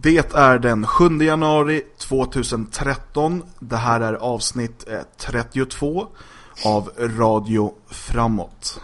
Det är den 7 januari 2013. Det här är avsnitt eh, 32 av Radio Framåt.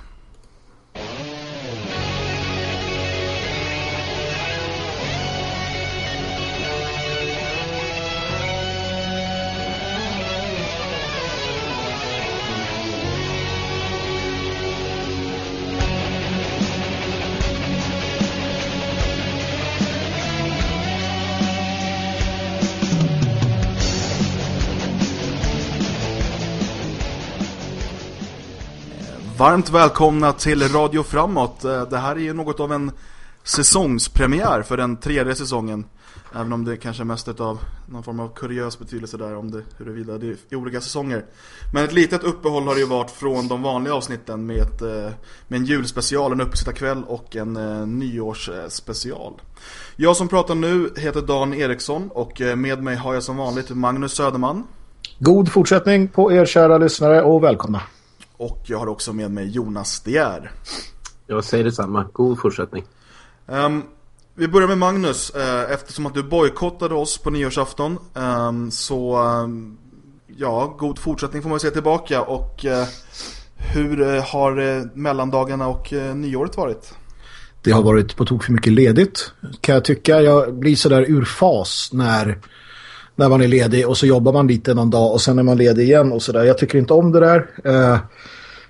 Varmt välkomna till Radio Framåt. Eh, det här är ju något av en säsongspremiär för den tredje säsongen. Även om det kanske är mest av någon form av kuriös betydelse där om det huruvida det är olika säsonger. Men ett litet uppehåll har det ju varit från de vanliga avsnitten med, ett, med en julspecial, en uppesittarkväll och en eh, nyårsspecial. Jag som pratar nu heter Dan Eriksson och med mig har jag som vanligt Magnus Söderman. God fortsättning på er kära lyssnare och välkomna. Och jag har också med mig Jonas Dier. Jag säger detsamma. God fortsättning. Um, vi börjar med Magnus. Uh, eftersom att du bojkottade oss på nyårsafton. Um, så um, ja, god fortsättning får man säga tillbaka. Och uh, hur uh, har mellandagarna och nyåret varit? Det har varit på tok för mycket ledigt. Kan jag tycka. Jag blir sådär ur fas när när man är ledig och så jobbar man lite någon dag och sen är man ledig igen och sådär. Jag tycker inte om det där. Eh,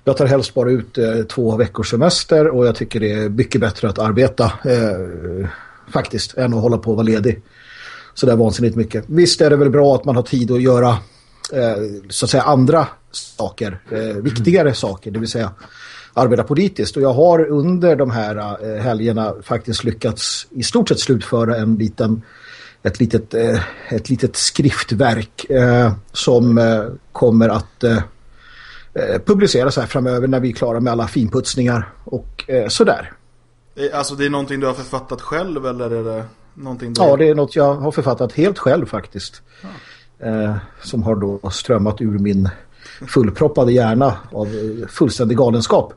jag tar helst bara ut eh, två veckors semester och jag tycker det är mycket bättre att arbeta eh, faktiskt än att hålla på och vara ledig. Så det är vansinnigt mycket. Visst är det väl bra att man har tid att göra så att säga andra saker, viktigare mm. saker, det vill säga arbeta politiskt. Och jag har under de här helgerna faktiskt lyckats i stort sett slutföra en liten ett litet, eh, ett litet skriftverk eh, som eh, kommer att publiceras här framöver när vi är klara med alla finputsningar och sådär. Alltså det är någonting du har författat själv eller är det någonting du... Ja, det är något jag har författat helt själv faktiskt. Ja. som har då strömmat ur min fullproppade hjärna av fullständig galenskap.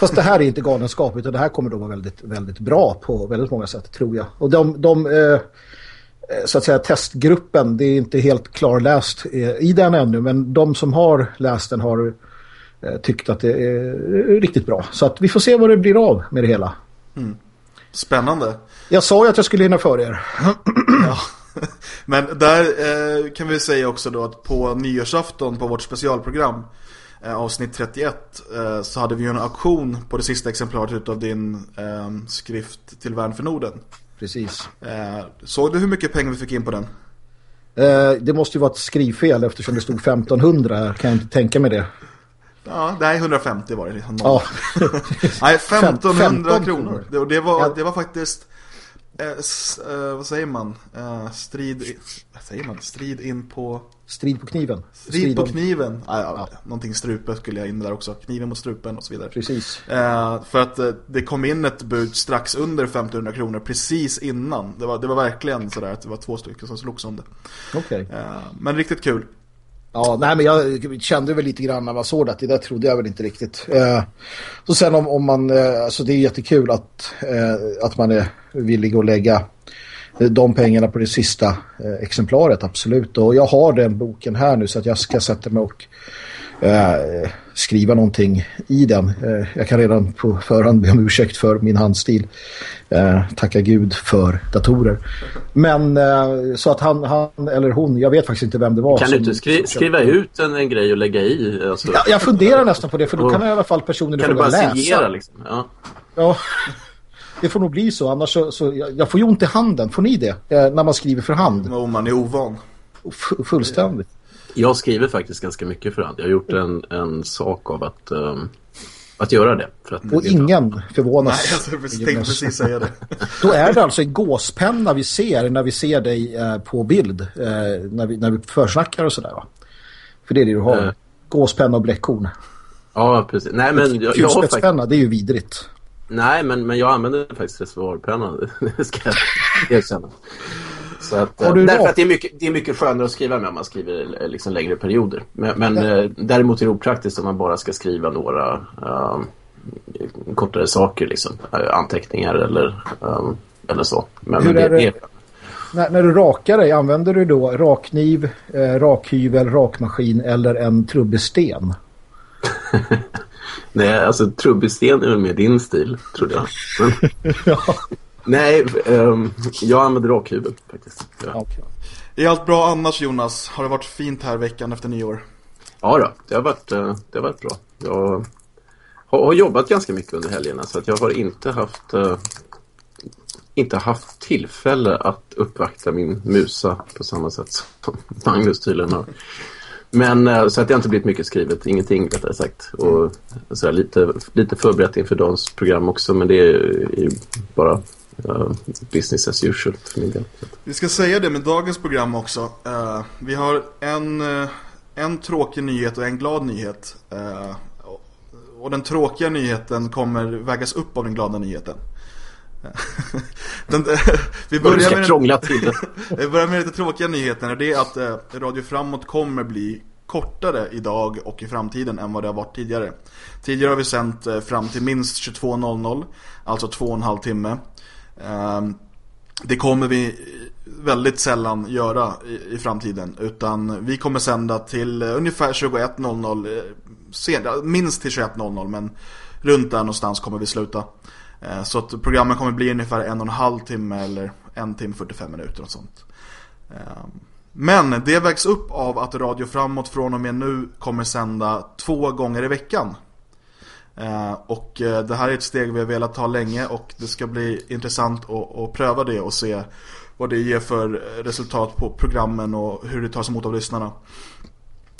Fast det här är inte galenskap utan det här kommer då vara väldigt, väldigt bra på väldigt många sätt tror jag. Och de, de eh, Eh, så att säga testgruppen, det är inte helt klarläst eh, i den ännu men de som har läst den har eh, tyckt att det är riktigt bra. Så att vi får se vad det blir av med det hela. Mm. Spännande. Jag sa ju att jag skulle hinna för er. ja. Men där eh, kan vi säga också då att på nyårsafton på vårt specialprogram eh, avsnitt 31 eh, så hade vi en auktion på det sista exemplaret av din skrift till Värn för Norden precis. Eh, såg du hur mycket pengar vi fick in på den? Eh, det måste ju vara ett skrivfel eftersom det stod 1500 kan jag inte tänka mig det. Ja, nej 150 var det. Liksom. Ja. nej, 1500 kronor. Det, det, var, det var faktiskt eh, eh, vad säger man? Eh, strid, vad säger man? Strid in på... Strid på kniven. Strid, Strid på kniven. Ah, ja, ja. Någonting strupe skulle jag in där också. Kniven mot strupen och så vidare. Precis. Eh, för att eh, det kom in ett bud strax under 1500 kronor precis innan. Det var, det var verkligen sådär att det var två stycken som slogs om det. Okej. Okay. Eh, men riktigt kul. Ja, nej men jag kände väl lite grann när man såg det. Det där trodde jag väl inte riktigt. Eh, så sen om, om man, eh, alltså det är jättekul att, eh, att man är villig att lägga eh, de pengarna på det sista eh, exemplaret, absolut. Och jag har den boken här nu så att jag ska sätta mig och eh, skriva någonting i den. Eh, jag kan redan på förhand be om ursäkt för min handstil. Eh, tacka Gud för datorer. Men eh, så att han, han eller hon, jag vet faktiskt inte vem det var. Kan du inte skri skriva ut en, en grej och lägga i? Alltså. Ja, jag funderar nästan på det för då kan i alla fall personen kan läsa. Du bara signera liksom? Ja. ja. Det får nog bli så, annars så, så jag, jag får ju ont i handen. Får ni det? Eh, när man skriver för hand. Om man är ovan. F fullständigt. Jag skriver faktiskt ganska mycket för hand. Jag har gjort en, en sak av att, um, att göra det. För att och ingen förvånas. Nej, jag tänkte precis säga det. Då är det alltså en gåspenna vi ser när vi ser dig eh, på bild. Eh, när, vi, när vi försnackar och sådär va? För det är det du har. Uh. Gåspenna och bläckhorn. Ja, precis. Nej, men jag, jag har faktiskt... det är ju vidrigt. Nej, men, men jag använder faktiskt reservoarpenna. Det ska jag erkänna. Så att, därför att det är, mycket, det är mycket skönare att skriva med om man skriver liksom längre perioder. Men, men ja. däremot är det opraktiskt om man bara ska skriva några uh, kortare saker, liksom, anteckningar eller, um, eller så. Men, hur, men det, är det, när, när, du rakar dig, använder du då rakkniv, eh, rakhyvel, rakmaskin eller en trubbesten? Nej, alltså trubbesten är väl mer din stil, tror jag. Men... ja. Nej, um, jag använder rakhyvel faktiskt. Ja. Okay. Är allt bra annars Jonas? Har det varit fint här veckan efter nyår? Ja då, det har varit, eh, det har varit bra. Jag har, har jobbat ganska mycket under helgerna så att jag har inte haft uh, inte haft tillfälle att uppvakta min musa på samma sätt som Magnus tydligen har. Men uh, så att det har inte blivit mycket skrivet, ingenting rättare sagt. Och så här, lite, lite förberett inför dagens program också men det är ju bara Uh, business as usual för min del. Vi ska säga det med dagens program också. Uh, vi har en, uh, en tråkig nyhet och en glad nyhet. och den tråkiga nyheten kommer vägas upp av den glada nyheten. den, vi börjar med krångla till vi börjar med lite tråkiga nyheten. Och det är att Radio Framåt kommer bli kortare idag och i framtiden än vad det har varit tidigare. Tidigare har vi sänt fram till minst 22.00, alltså två och en halv timme. Ehm, det kommer vi väldigt sällan göra i, framtiden utan vi kommer sända till ungefär 21.00 eh, minst till 21.00 men runt där någonstans kommer vi sluta. Ehm, så att programmen kommer bli ungefär en och en halv timme eller en timme 45 minuter och sånt. Ehm, men det vägs upp av att Radio Framåt från och med nu kommer sända två gånger i veckan. Eh, och eh, det här är ett steg vi har velat ta länge och det ska bli intressant att, att pröva det och se vad det ger för resultat på programmen och hur det tas emot av lyssnarna.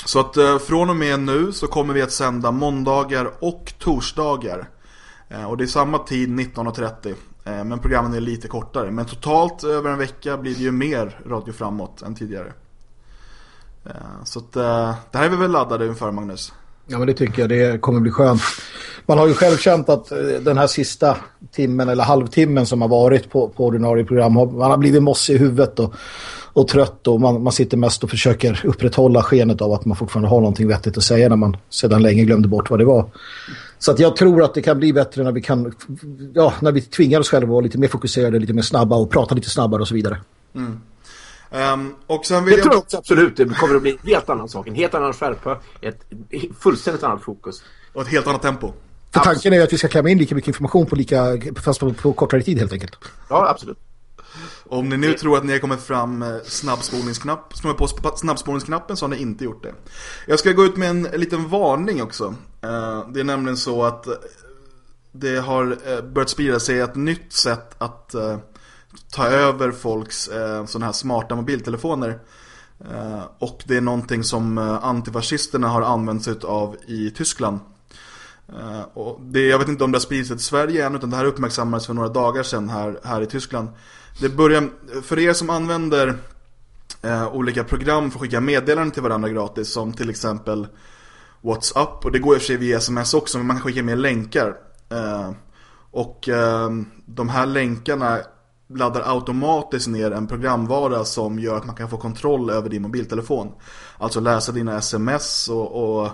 Så att eh, från och med nu så kommer vi att sända måndagar och torsdagar. Och det är samma tid 19.30. Men programmen är lite kortare. Men totalt över en vecka blir det ju mer radio framåt än tidigare. Så att det här är vi väl laddade inför Magnus? Ja men det tycker jag, det kommer bli skönt. Man har ju själv känt att eh, den här sista timmen eller halvtimmen som har varit på, på ordinarie program, man har blivit mossig i huvudet och, och trött och man, man sitter mest och försöker upprätthålla skenet av att man fortfarande har någonting vettigt att säga när man sedan länge glömde bort vad det var. Så att jag tror att det kan bli bättre när vi kan, ja, när vi tvingar oss själva att vara lite mer fokuserade, lite mer snabba och prata lite snabbare och så vidare. Mm. Um, och sen vill det jag... tror jag också absolut. Det kommer att bli en helt annan sak. En helt annan skärpa. Ett fullständigt annat fokus. Och ett helt annat tempo. För tanken är att vi ska klämma in lika mycket information på, lika, fast på, på kortare tid helt enkelt. Ja, absolut. Om ni nu tror att ni har kommit fram snabbspolningsknapp, som är på snabbspolningsknappen så har ni inte gjort det. Jag ska gå ut med en liten varning också. Eh, det är nämligen så att det har eh, börjat sprida sig ett nytt sätt att ta över folks eh, sådana här smarta mobiltelefoner. Eh, och det är någonting som eh, antifascisterna har använt sig av i Tyskland. Eh, och det, jag vet inte om det har spridit sig till Sverige än utan det här uppmärksammades för några dagar sedan här, här i Tyskland. Det börjar, för er som använder eh, olika program för att skicka meddelanden till varandra gratis som till exempel WhatsApp och det går i och för sig via sms också men man kan skicka med länkar. Eh, och eh, de här länkarna laddar automatiskt ner en programvara som gör att man kan få kontroll över din mobiltelefon. Alltså läsa dina sms och, och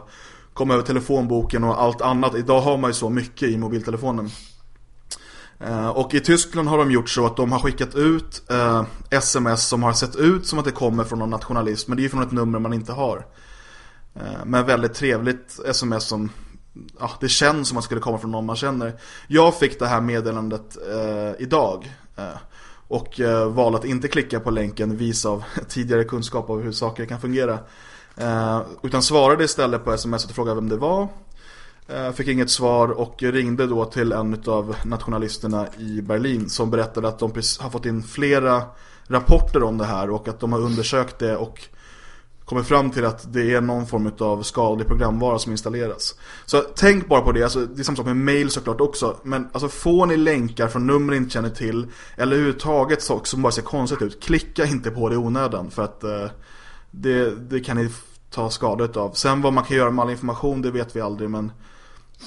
komma över telefonboken och allt annat. Idag har man ju så mycket i mobiltelefonen. Eh, och i Tyskland har de gjort så att de har skickat ut eh, sms som har sett ut som att det kommer från någon nationalist. Men det är ju från ett nummer man inte har. Eh, men väldigt trevligt sms som ja, det känns som att det skulle komma från någon man känner. Jag fick det här meddelandet eh, idag. Eh, och eh, val valde att inte klicka på länken vis av tidigare kunskap om hur saker kan fungera. Eh, utan svarade istället på sms och frågade vem det var. Fick inget svar och ringde då till en av nationalisterna i Berlin som berättade att de har fått in flera rapporter om det här och att de har undersökt det och kommer fram till att det är någon form av skadlig programvara som installeras. Så tänk bara på det, alltså, det är samma sak med mail såklart också. Men alltså, får ni länkar från nummer ni inte känner till eller överhuvudtaget saker som bara ser konstigt ut, klicka inte på det i onödan för att eh, det, det kan ni ta skada av. Sen vad man kan göra med all information, det vet vi aldrig men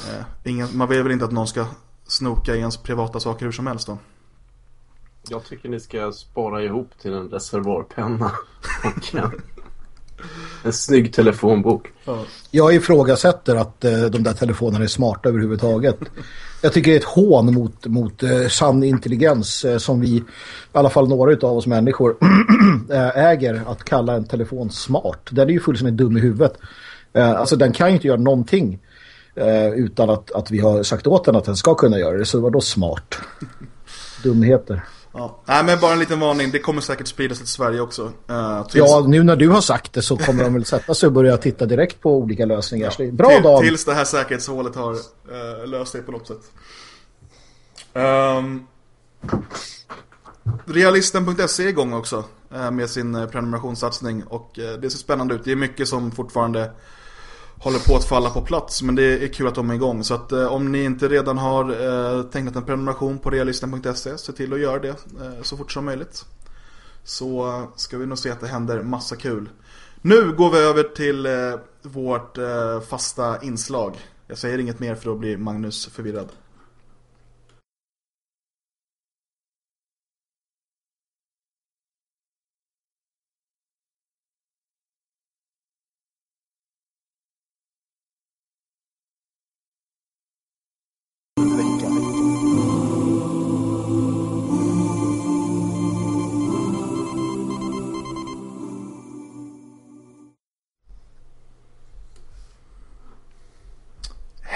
eh, ingen, man vill väl inte att någon ska snoka i ens privata saker hur som helst då. Jag tycker ni ska spara ihop till en reservoarpenna och En snygg telefonbok. Jag ifrågasätter att eh, de där telefonerna är smarta överhuvudtaget. Jag tycker det är ett hån mot, mot eh, sann intelligens eh, som vi, i alla fall några av oss människor, eh, äger att kalla en telefon smart. Den är ju fullständigt dum i huvudet. Eh, alltså den kan ju inte göra någonting eh, utan att, att vi har sagt åt den att den ska kunna göra det. Så var då smart? Dumheter. Ja. Nej, men bara en liten varning. Det kommer säkert spridas till Sverige också. Uh, tills... Ja, nu när du har sagt det så kommer de väl sätta sig och börja titta direkt på olika lösningar. Ja. Bra till, dag! Tills det här säkerhetshålet har uh, löst sig på något sätt. Um, Realisten.se är igång också uh, med sin prenumerationssatsning och det ser spännande ut. Det är mycket som fortfarande håller på att falla på plats. Men det är kul att de är igång. Så att eh, om ni inte redan har eh, tecknat en prenumeration på realisten.se se till att göra det eh, så fort som möjligt. Så eh, ska vi nog se att det händer massa kul. Nu går vi över till eh, vårt eh, fasta inslag. Jag säger inget mer för då blir Magnus förvirrad.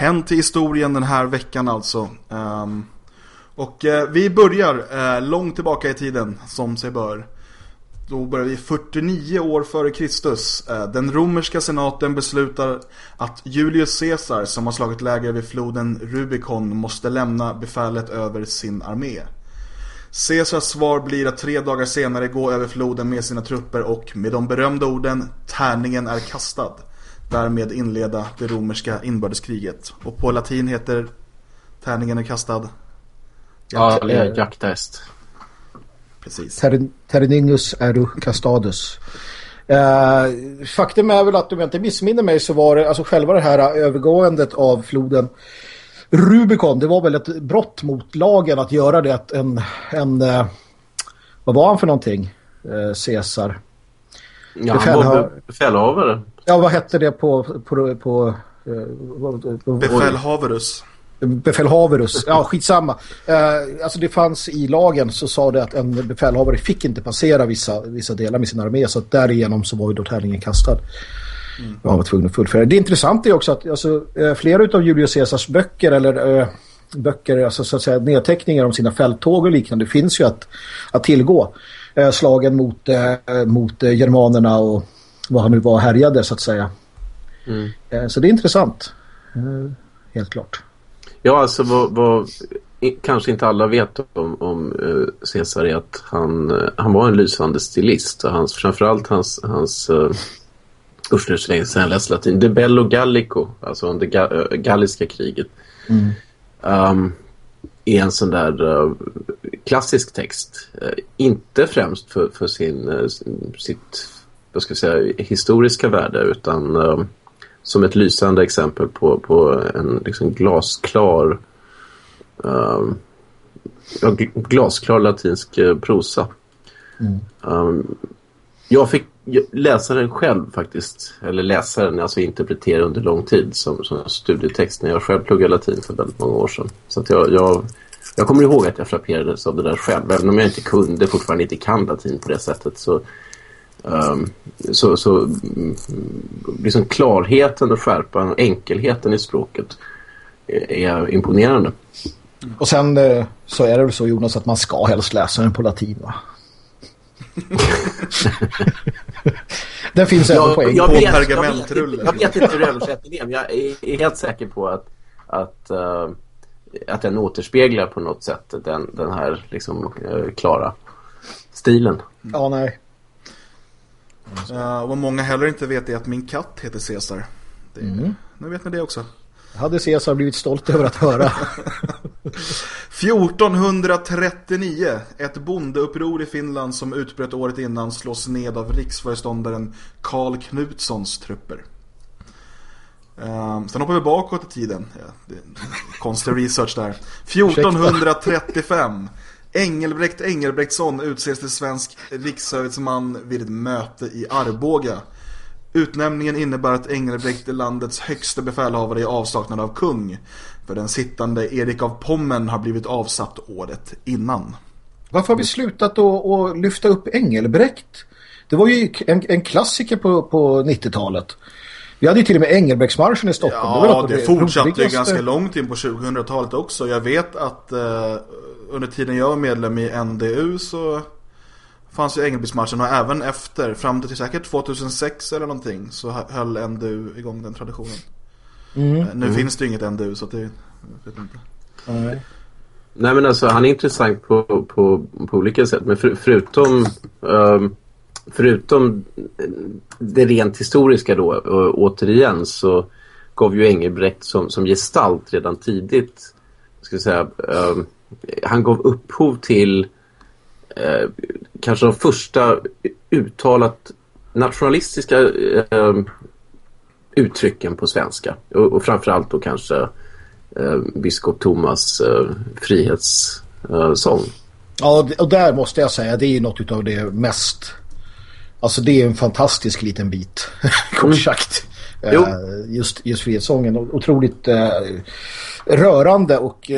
Hänt i historien den här veckan alltså. Um, och uh, vi börjar uh, långt tillbaka i tiden, som sig bör. Då börjar vi 49 år före Kristus. Uh, den romerska senaten beslutar att Julius Caesar, som har slagit läger vid floden Rubicon, måste lämna befälet över sin armé. Caesars svar blir att tre dagar senare gå över floden med sina trupper och med de berömda orden Tärningen är kastad därmed inleda det romerska inbördeskriget. Och på latin heter tärningen är kastad. Ja, jacta est. Precis. Ter terningus eru castadus. Uh, faktum är väl att om jag inte missminner mig så var det alltså själva det här övergåendet av floden Rubicon, det var väl ett brott mot lagen att göra det att en, en uh, vad var han för någonting? Uh, Caesar. Ja, han var befälhavare. Ja, vad hette det på... på, på, på Befälhaverus. Befälhaverus, ja skitsamma. Eh, alltså det fanns i lagen så sa det att en befälhavare fick inte passera vissa, vissa delar med sin armé så att därigenom så var ju då tävlingen kastad. Mm. Man var tvungen att fullfölja. Det intressanta är också att alltså, eh, flera av Julius Caesars böcker eller eh, böcker, alltså så att säga nedteckningar om sina fälttåg och liknande finns ju att, att tillgå. Eh, slagen mot, eh, mot eh, germanerna och vad han nu var härjade så att säga. Mm. Eh, så det är intressant. Eh, helt klart. Ja, alltså vad, vad kanske inte alla vet om, om uh, Caesar är att han, han var en lysande stilist. Och hans, framförallt hans, hans usch nu så länge sedan jag läste latin. De Bello Gallico, alltså under ga, galliska kriget. Mm. Um, är en sån där uh, klassisk text. Uh, inte främst för, för sin, uh, sitt vad ska jag säga, historiska värde utan uh, som ett lysande exempel på, på en liksom glasklar ja, glasklar latinsk uh, prosa. Mm. Um, jag fick läsa den själv faktiskt, eller läsa den, alltså interpretera under lång tid som, som studietext när jag själv pluggade latin för väldigt många år sedan. Så att jag, jag, jag kommer ihåg att jag frapperades av det där själv, även om jag inte kunde, fortfarande inte kan latin på det sättet så Um, så, så liksom klarheten och skärpan och enkelheten i språket är, är imponerande. Och sen eh, så är det väl så Jonas att man ska helst läsa den på latin va? den finns även jag, på engelska. Jag, vet, jag, vet, jag vet inte hur översättningen är men jag är helt säker på att, att, uh, att den återspeglar på något sätt den, den här liksom, uh, klara stilen. Ja, nej. Uh, och vad många heller inte vet är att min katt heter Cesar. Det, mm. Nu vet ni det också. Hade Cesar blivit stolt över att höra. 1439. Ett bondeuppror i Finland som utbröt året innan slås ned av riksföreståndaren Karl Knutssons trupper. Um, sen hoppar vi bakåt i tiden. Ja, konstig research där. 1435. Engelbrekt Engelbrektsson utses till svensk rikshövitsman vid ett möte i Arboga. Utnämningen innebär att Engelbrekt är landets högsta befälhavare i avsaknad av kung. För den sittande Erik av Pommern har blivit avsatt året innan. Varför har vi slutat att lyfta upp Engelbrekt? Det var ju en, en klassiker på, på 90-talet. Vi hade ju till och med Engelbrektsmarschen i Stockholm. Ja, det, det fortsatte ju ganska långt in på 2000-talet också. Jag vet att eh, under tiden jag var medlem i NDU så fanns ju Engelbrektsmarschen och även efter, fram till säkert 2006 eller någonting så höll NDU igång den traditionen. Mm. Eh, nu mm. finns det ju inget NDU så det, vet inte. Nej. Nej men alltså han är intressant på, på, på olika sätt. Men för, förutom um, förutom det rent historiska då återigen så gav ju Engelbrekt som, som gestalt redan tidigt ska säga, um, han gav upphov till uh, kanske de första uttalat nationalistiska uh, uttrycken på svenska och, och framförallt då kanske uh, biskop Thomas uh, frihetssång. Ja, och där måste jag säga, det är något av det mest Alltså det är en fantastisk liten bit, kort mm. sagt. Mm. just, just frihetssången. Otroligt uh, rörande och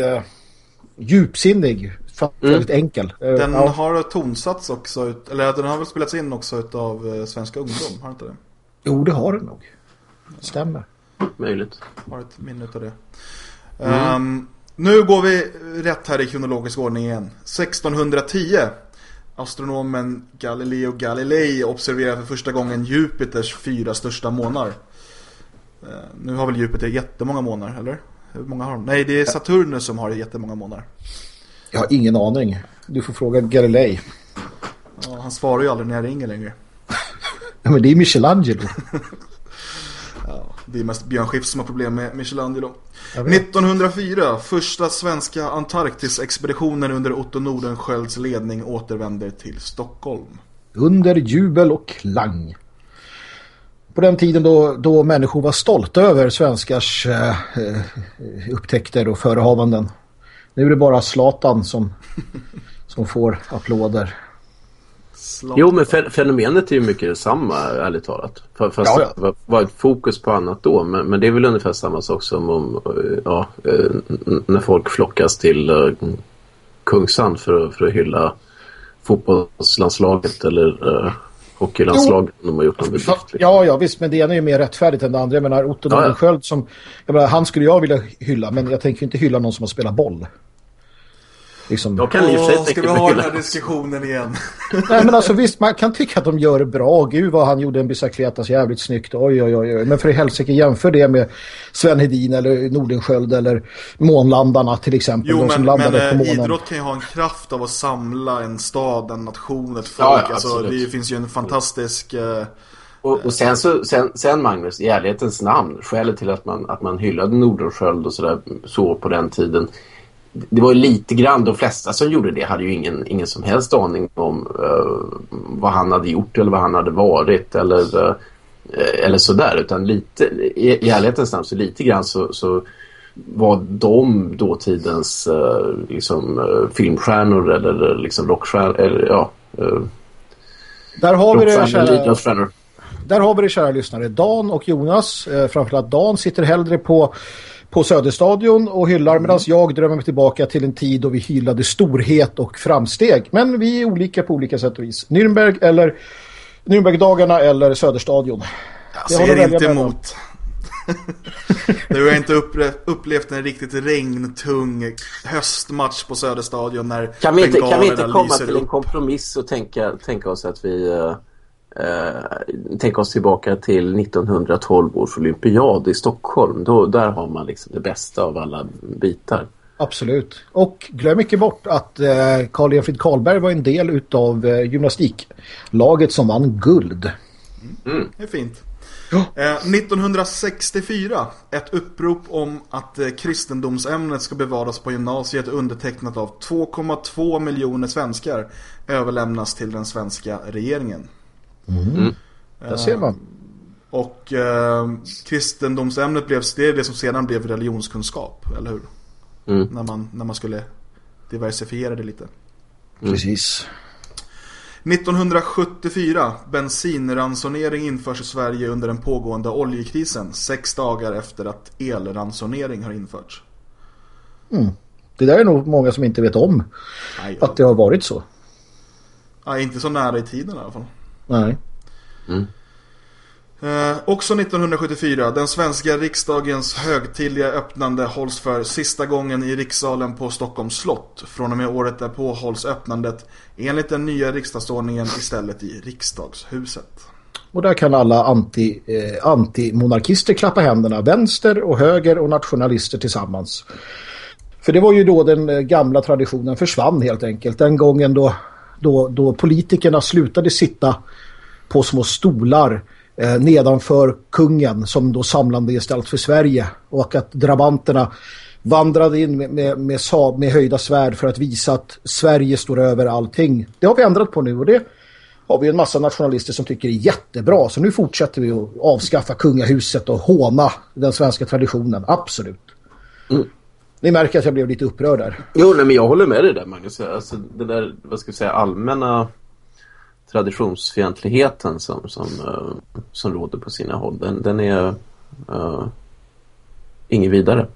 djupsinnig. Väldigt mm. enkel. Den ja. har tonsats också, eller den har väl spelats in också av Svenska Ungdom, har inte det? Jo, det har den nog. Stämmer. Möjligt. Har ett minne av det. Mm. Um, nu går vi rätt här i kronologisk ordning igen. 1610 Astronomen Galileo Galilei observerar för första gången Jupiters fyra största månar. Eh, nu har väl Jupiter jättemånga månar, eller? Hur många har de? Nej, det är Saturnus som har jättemånga månar. Jag har ingen aning. Du får fråga Galilei. Ja, han svarar ju aldrig när jag ringer längre. ja, men det är Michelangelo. ja, det är mest Björn Skifs som har problem med Michelangelo. 1904, första svenska Antarktis-expeditionen under Otto Nordenskölds ledning återvänder till Stockholm. Under jubel och klang. På den tiden då, då människor var stolta över svenskars eh, eh upptäckter och förehavanden. Nu är det bara Slatan som, som får applåder. Slott. Jo, men fenomenet är ju mycket detsamma, ärligt talat. Fast ja, ja. det var ett fokus på annat då. Men, men, det är väl ungefär samma sak som om, ja, eh, när folk flockas till uh, Kungsan för, för att hylla fotbollslandslaget eller hockeylandslaget. Jo. De har gjort. Liksom. Ja, ja, visst. Men det ena är ju mer rättfärdigt än det andra. Jag menar, Otto ja, ja. som, jag menar, han skulle jag vilja hylla. Men jag tänker inte hylla någon som har spelat boll. Liksom... Jag kan Åh, ska vi ha den här diskussionen igen? Nej men alltså visst, man kan tycka att de gör det bra. Gud vad han gjorde en bicicletas jävligt snyggt. Oj, oj, oj. Men för i helsike jämför det med Sven Hedin eller Nordensköld eller månlandarna till exempel. Jo, men, men äh, idrott kan ju ha en kraft av att samla en stad, en nation, ett folk. Ja, ja, alltså, det finns ju en fantastisk... Uh... Och, och, sen, så, sen, sen Magnus, i ärlighetens namn, skälet till att man, att man hyllade Nordensköld och sådär så på den tiden det var lite grann, de flesta som gjorde det hade ju ingen, ingen som helst aning om uh, vad han hade gjort eller vad han hade varit eller, uh, eller sådär. Utan lite, i, i ärlighetens namn så lite grann så, så var de dåtidens uh, liksom, uh, filmstjärnor eller liksom rockstjärnor, eller ja... Uh, där har vi det, kära, där har vi det, kära lyssnare. Dan och Jonas, eh, framförallt Dan, sitter hellre på på Söderstadion och hyllar mm. medan jag drömmer mig tillbaka till en tid då vi hyllade storhet och framsteg. Men vi är olika på olika sätt och vis. Nürnberg eller Nürnbergdagarna eller Söderstadion. Jag ser inte emot. du har inte upplevt en riktigt regntung höstmatch på Söderstadion när Kan vi inte, kan vi inte komma till en kompromiss och tänka, tänka oss att vi... Eh, tänka oss tillbaka till 1912 års olympiad i Stockholm. Då, där har man liksom det bästa av alla bitar. Absolut. Och glöm inte bort att eh, Carl Enfrid Karlberg var en del av eh, gymnastiklaget som vann guld. Mm. Det är fint. Ja. Eh, 1964, ett upprop om att eh, kristendomsämnet ska bevaras på gymnasiet undertecknat av 2,2 miljoner svenskar överlämnas till den svenska regeringen. Mm. Mm. Där ser man. Och eh, kristendomsämnet blev det, det som sedan blev religionskunskap, eller hur? Mm. När, man, när man skulle diversifiera det lite. Mm. Precis. 1974. Bensinransonering införs i Sverige under den pågående oljekrisen. Sex dagar efter att elransonering har införts. Mm. Det där är nog många som inte vet om Nej, att det har varit så. Ja, inte så nära i tiden i alla fall. Nej. Mm. Eh, också 1974, den svenska riksdagens högtidliga öppnande hålls för sista gången i rikssalen på Stockholms slott. Från och med året därpå hålls öppnandet enligt den nya riksdagsordningen istället i riksdagshuset. Och där kan alla anti, eh, antimonarkister klappa händerna, vänster och höger och nationalister tillsammans. För det var ju då den eh, gamla traditionen försvann helt enkelt. Den gången då, då, då politikerna slutade sitta på små stolar eh, nedanför kungen som då samlande gestalt för Sverige och att drabanterna vandrade in med, med, med, med höjda svärd för att visa att Sverige står över allting. Det har vi ändrat på nu och det har vi en massa nationalister som tycker är jättebra. Så nu fortsätter vi att avskaffa kungahuset och håna den svenska traditionen. Absolut. Mm. Ni märker att jag blev lite upprörd där. Jo, nej, men jag håller med dig där Magnus. Alltså, det där, vad ska vi säga, allmänna traditionsfientligheten som, som, uh, som råder på sina håll, den, den är uh, ingen vidare.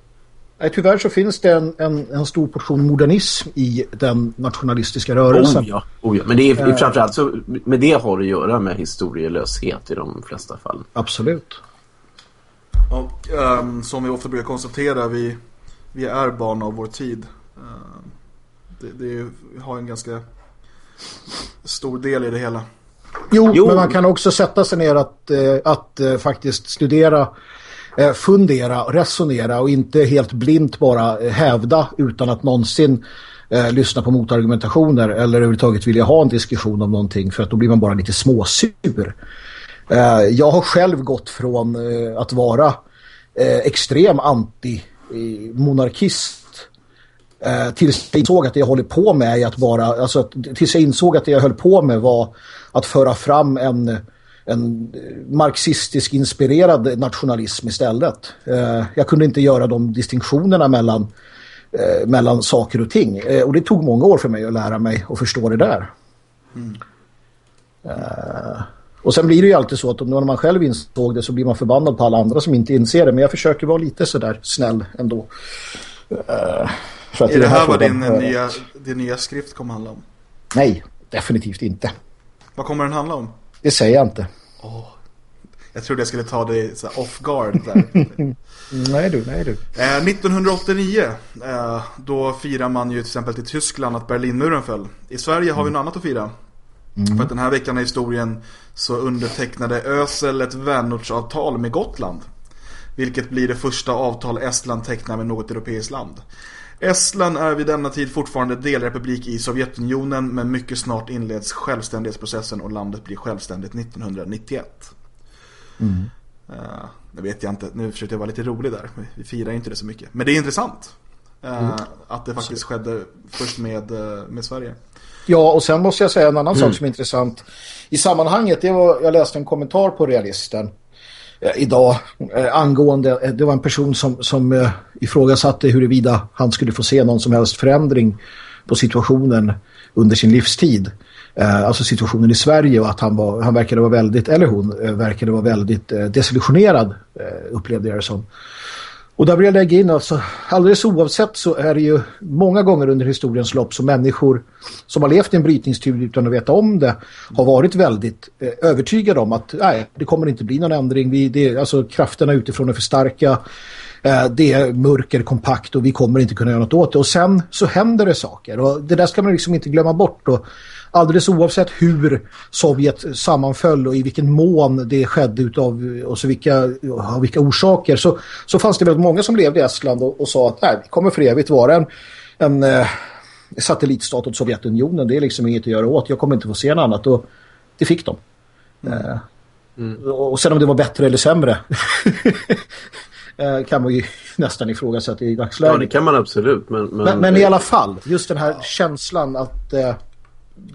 Nej, tyvärr så finns det en, en, en, stor portion modernism i den nationalistiska rörelsen. Oh ja, oh ja. men det är uh, framförallt så, med det har det att göra med historielöshet i de flesta fall. Absolut. Och um, som vi ofta brukar konstatera, vi, vi är barn av vår tid. Uh, det, det har en ganska stor del i det hela. Jo, jo, men man kan också sätta sig ner att, eh, att eh, faktiskt studera, eh, fundera, resonera och inte helt blint bara hävda utan att någonsin eh, lyssna på motargumentationer eller överhuvudtaget vilja ha en diskussion om någonting för att då blir man bara lite småsur. Eh, jag har själv gått från eh, att vara extrem anti-monarkist Eh, tills jag insåg att det jag håller på med är att vara, alltså tills jag insåg att det jag höll på med var att föra fram en, en marxistisk inspirerad nationalism istället. Eh, jag kunde inte göra de distinktionerna mellan, eh, mellan saker och ting. Eh, och det tog många år för mig att lära mig och förstå det där. Mm. Eh, och sen blir det ju alltid så att när man själv insåg det så blir man förbannad på alla andra som inte inser det. Men jag försöker vara lite sådär snäll ändå. Uh, för att är det här, här vad din nya, din nya skrift kommer handla om? Nej, definitivt inte. Vad kommer den handla om? Det säger jag inte. Oh, jag trodde jag skulle ta dig så off guard där. nej du, nej du. Eh, 1989, eh, då firar man ju till exempel till Tyskland att Berlinmuren föll. I Sverige har vi något annat att fira. Mm. För att den här veckan i historien så undertecknade Ösel ett vänortsavtal med Gotland. Vilket blir det första avtal Estland tecknar med något europeiskt land. Estland är vid denna tid fortfarande delrepublik i Sovjetunionen men mycket snart inleds självständighetsprocessen och landet blir självständigt 1991. Mm. Uh, det vet jag inte, nu försökte jag vara lite rolig där. Vi firar inte det så mycket. Men det är intressant uh, mm. att det faktiskt skedde först med, uh, med Sverige. Ja, och sen måste jag säga en annan mm. sak som är intressant. I sammanhanget, det var, jag läste en kommentar på Realisten Eh, idag eh, angående, eh, det var en person som, som ifrågasatte huruvida han skulle få se någon som helst förändring på situationen under sin livstid. Alltså situationen i Sverige och att han, var, han verkade vara väldigt, eller hon verkade vara väldigt desillusionerad upplevde jag det som. Och där vill jag lägga in alltså, alldeles oavsett så är det ju många gånger under historiens lopp som människor som har levt i en brytningstid utan att veta om det har varit väldigt eh, övertygade om att nej, det kommer inte bli någon ändring. Vi, det, alltså krafterna utifrån är för starka. Eh, det är mörker kompakt och vi kommer inte kunna göra något åt det. Och sen så händer det saker och det där ska man liksom inte glömma bort och alldeles oavsett hur Sovjet sammanföll och i vilken mån det skedde utav och så vilka, av vilka orsaker så, så fanns det väldigt många som levde i Estland och, och sa att nej, vi kommer för evigt vara en, en eh, satellitstat åt Sovjetunionen. Det är liksom inget att göra åt. Jag kommer inte få se något annat och det fick de. Mm. Eh, mm. Och sen om det var bättre eller sämre eh, kan man ju nästan ifrågasätta i dagsläget. Ja, det kan man absolut. Men, men, men, men i alla fall, just den här känslan att eh,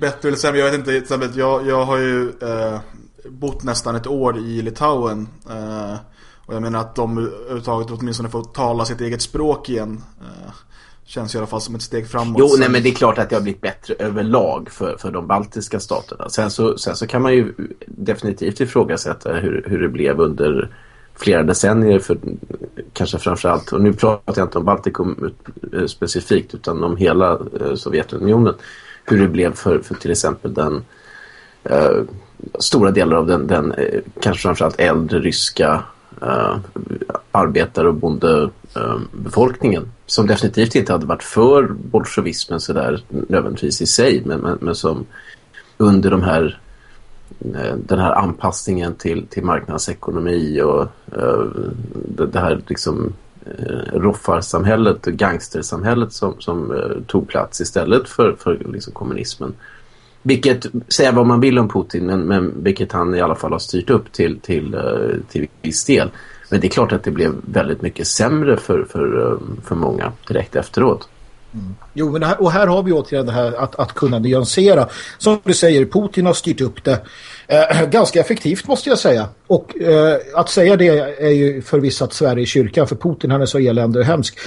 bättre eller sämre, jag vet inte. Till exempel, jag, jag har ju eh, bott nästan ett år i Litauen. Eh, och jag menar att de överhuvudtaget åtminstone får tala sitt eget språk igen. Eh, känns i alla fall som ett steg framåt. Jo, nej, men det är klart att det har blivit bättre överlag för, för de baltiska staterna. Sen så, sen så kan man ju definitivt ifrågasätta hur, hur det blev under flera decennier för kanske framförallt, och nu pratar jag inte om Baltikum eh, specifikt utan om hela eh, Sovjetunionen, hur det blev för, för till exempel den eh, stora delar av den, den eh, kanske framförallt äldre ryska eh, arbetare och bondebefolkningen eh, som definitivt inte hade varit för bolsjevismen sådär nödvändigtvis i sig men, men, men som under de här eh, den här anpassningen till, till marknadsekonomi och uh, det, det, här liksom Eh, roffarsamhället och gangstersamhället som, som eh, tog plats istället för, för liksom kommunismen. Vilket, säga vad man vill om Putin, men, men vilket han i alla fall har styrt upp till, till, eh, till viss del. Men det är klart att det blev väldigt mycket sämre för, för, eh, för många direkt efteråt. Mm. Jo, men här, och här har vi återigen det här att, att kunna nyansera. Som du säger, Putin har styrt upp det eh, ganska effektivt måste jag säga. Och eh, att säga det är ju förvissat Sverige i kyrkan för Putin han är så eländig och hemsk.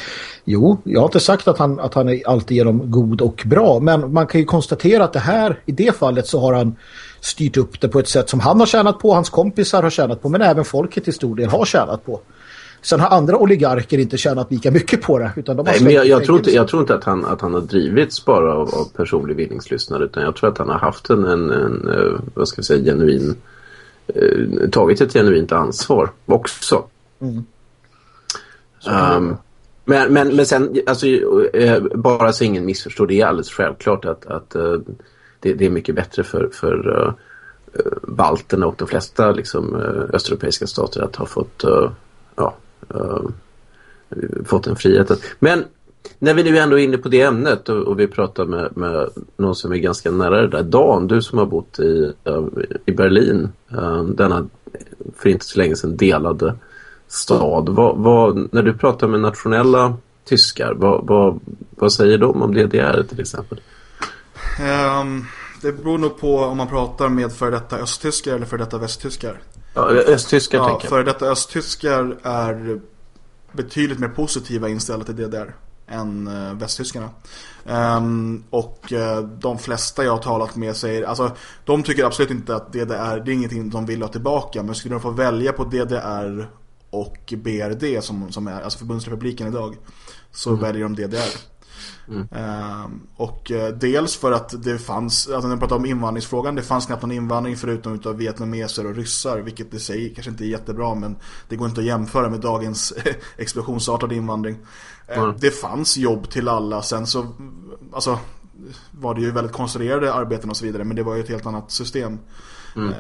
Jo, jag har inte sagt att han, att han är alltid genom god och bra. Men man kan ju konstatera att det här, i det fallet så har han styrt upp det på ett sätt som han har tjänat på, hans kompisar har tjänat på, men även folket i stor del har tjänat på. Sen har andra oligarker inte tjänat lika mycket på det. Utan de Nej, men jag, jag, tror inte, jag tror inte att han, att han har drivits bara av, av personlig vinningslystnad utan jag tror att han har haft en, en, en eh, vad ska jag säga, genuin eh, tagit ett genuint ansvar också. Mm. Um, men, men, men sen, alltså, eh, bara så ingen missförstår, det är alldeles självklart att, att uh, det, det, är mycket bättre för, för balterna och de flesta liksom, östeuropeiska stater att ha fått ja, uh, fått en frihet. Men när vi nu ändå är inne på det ämnet och, och vi pratar med, med, någon som är ganska nära det där. Dan, du som har bott i, uh, i Berlin, uh, denna för inte så länge sedan delade stad. Vad, vad, när du pratar med nationella tyskar, vad, vad, vad säger de om DDR till exempel? Um, det beror nog på om man pratar med för detta östtyskar eller för detta västtyskar. Ja, östtyskar ja, tänker jag. För detta östtyskar är betydligt mer positiva inställda till DDR än uh, västtyskarna. Um, och uh, de flesta jag har talat med säger, alltså de tycker absolut inte att DDR, det är ingenting de vill ha tillbaka. Men skulle de få välja på DDR och BRD som, som är, alltså förbundsrepubliken idag, så mm. väljer de DDR. Mm. Um, och uh, dels för att det fanns, alltså när jag pratar om invandringsfrågan, det fanns knappt någon invandring förutom utav vietnameser och ryssar, vilket i sig kanske inte är jättebra, men det går inte att jämföra med dagens explosionsartade invandring. Uh, mm. Det fanns jobb till alla, sen så, alltså var det ju väldigt konstruerade arbeten och så vidare, men det var ju ett helt annat system. Mm. Uh,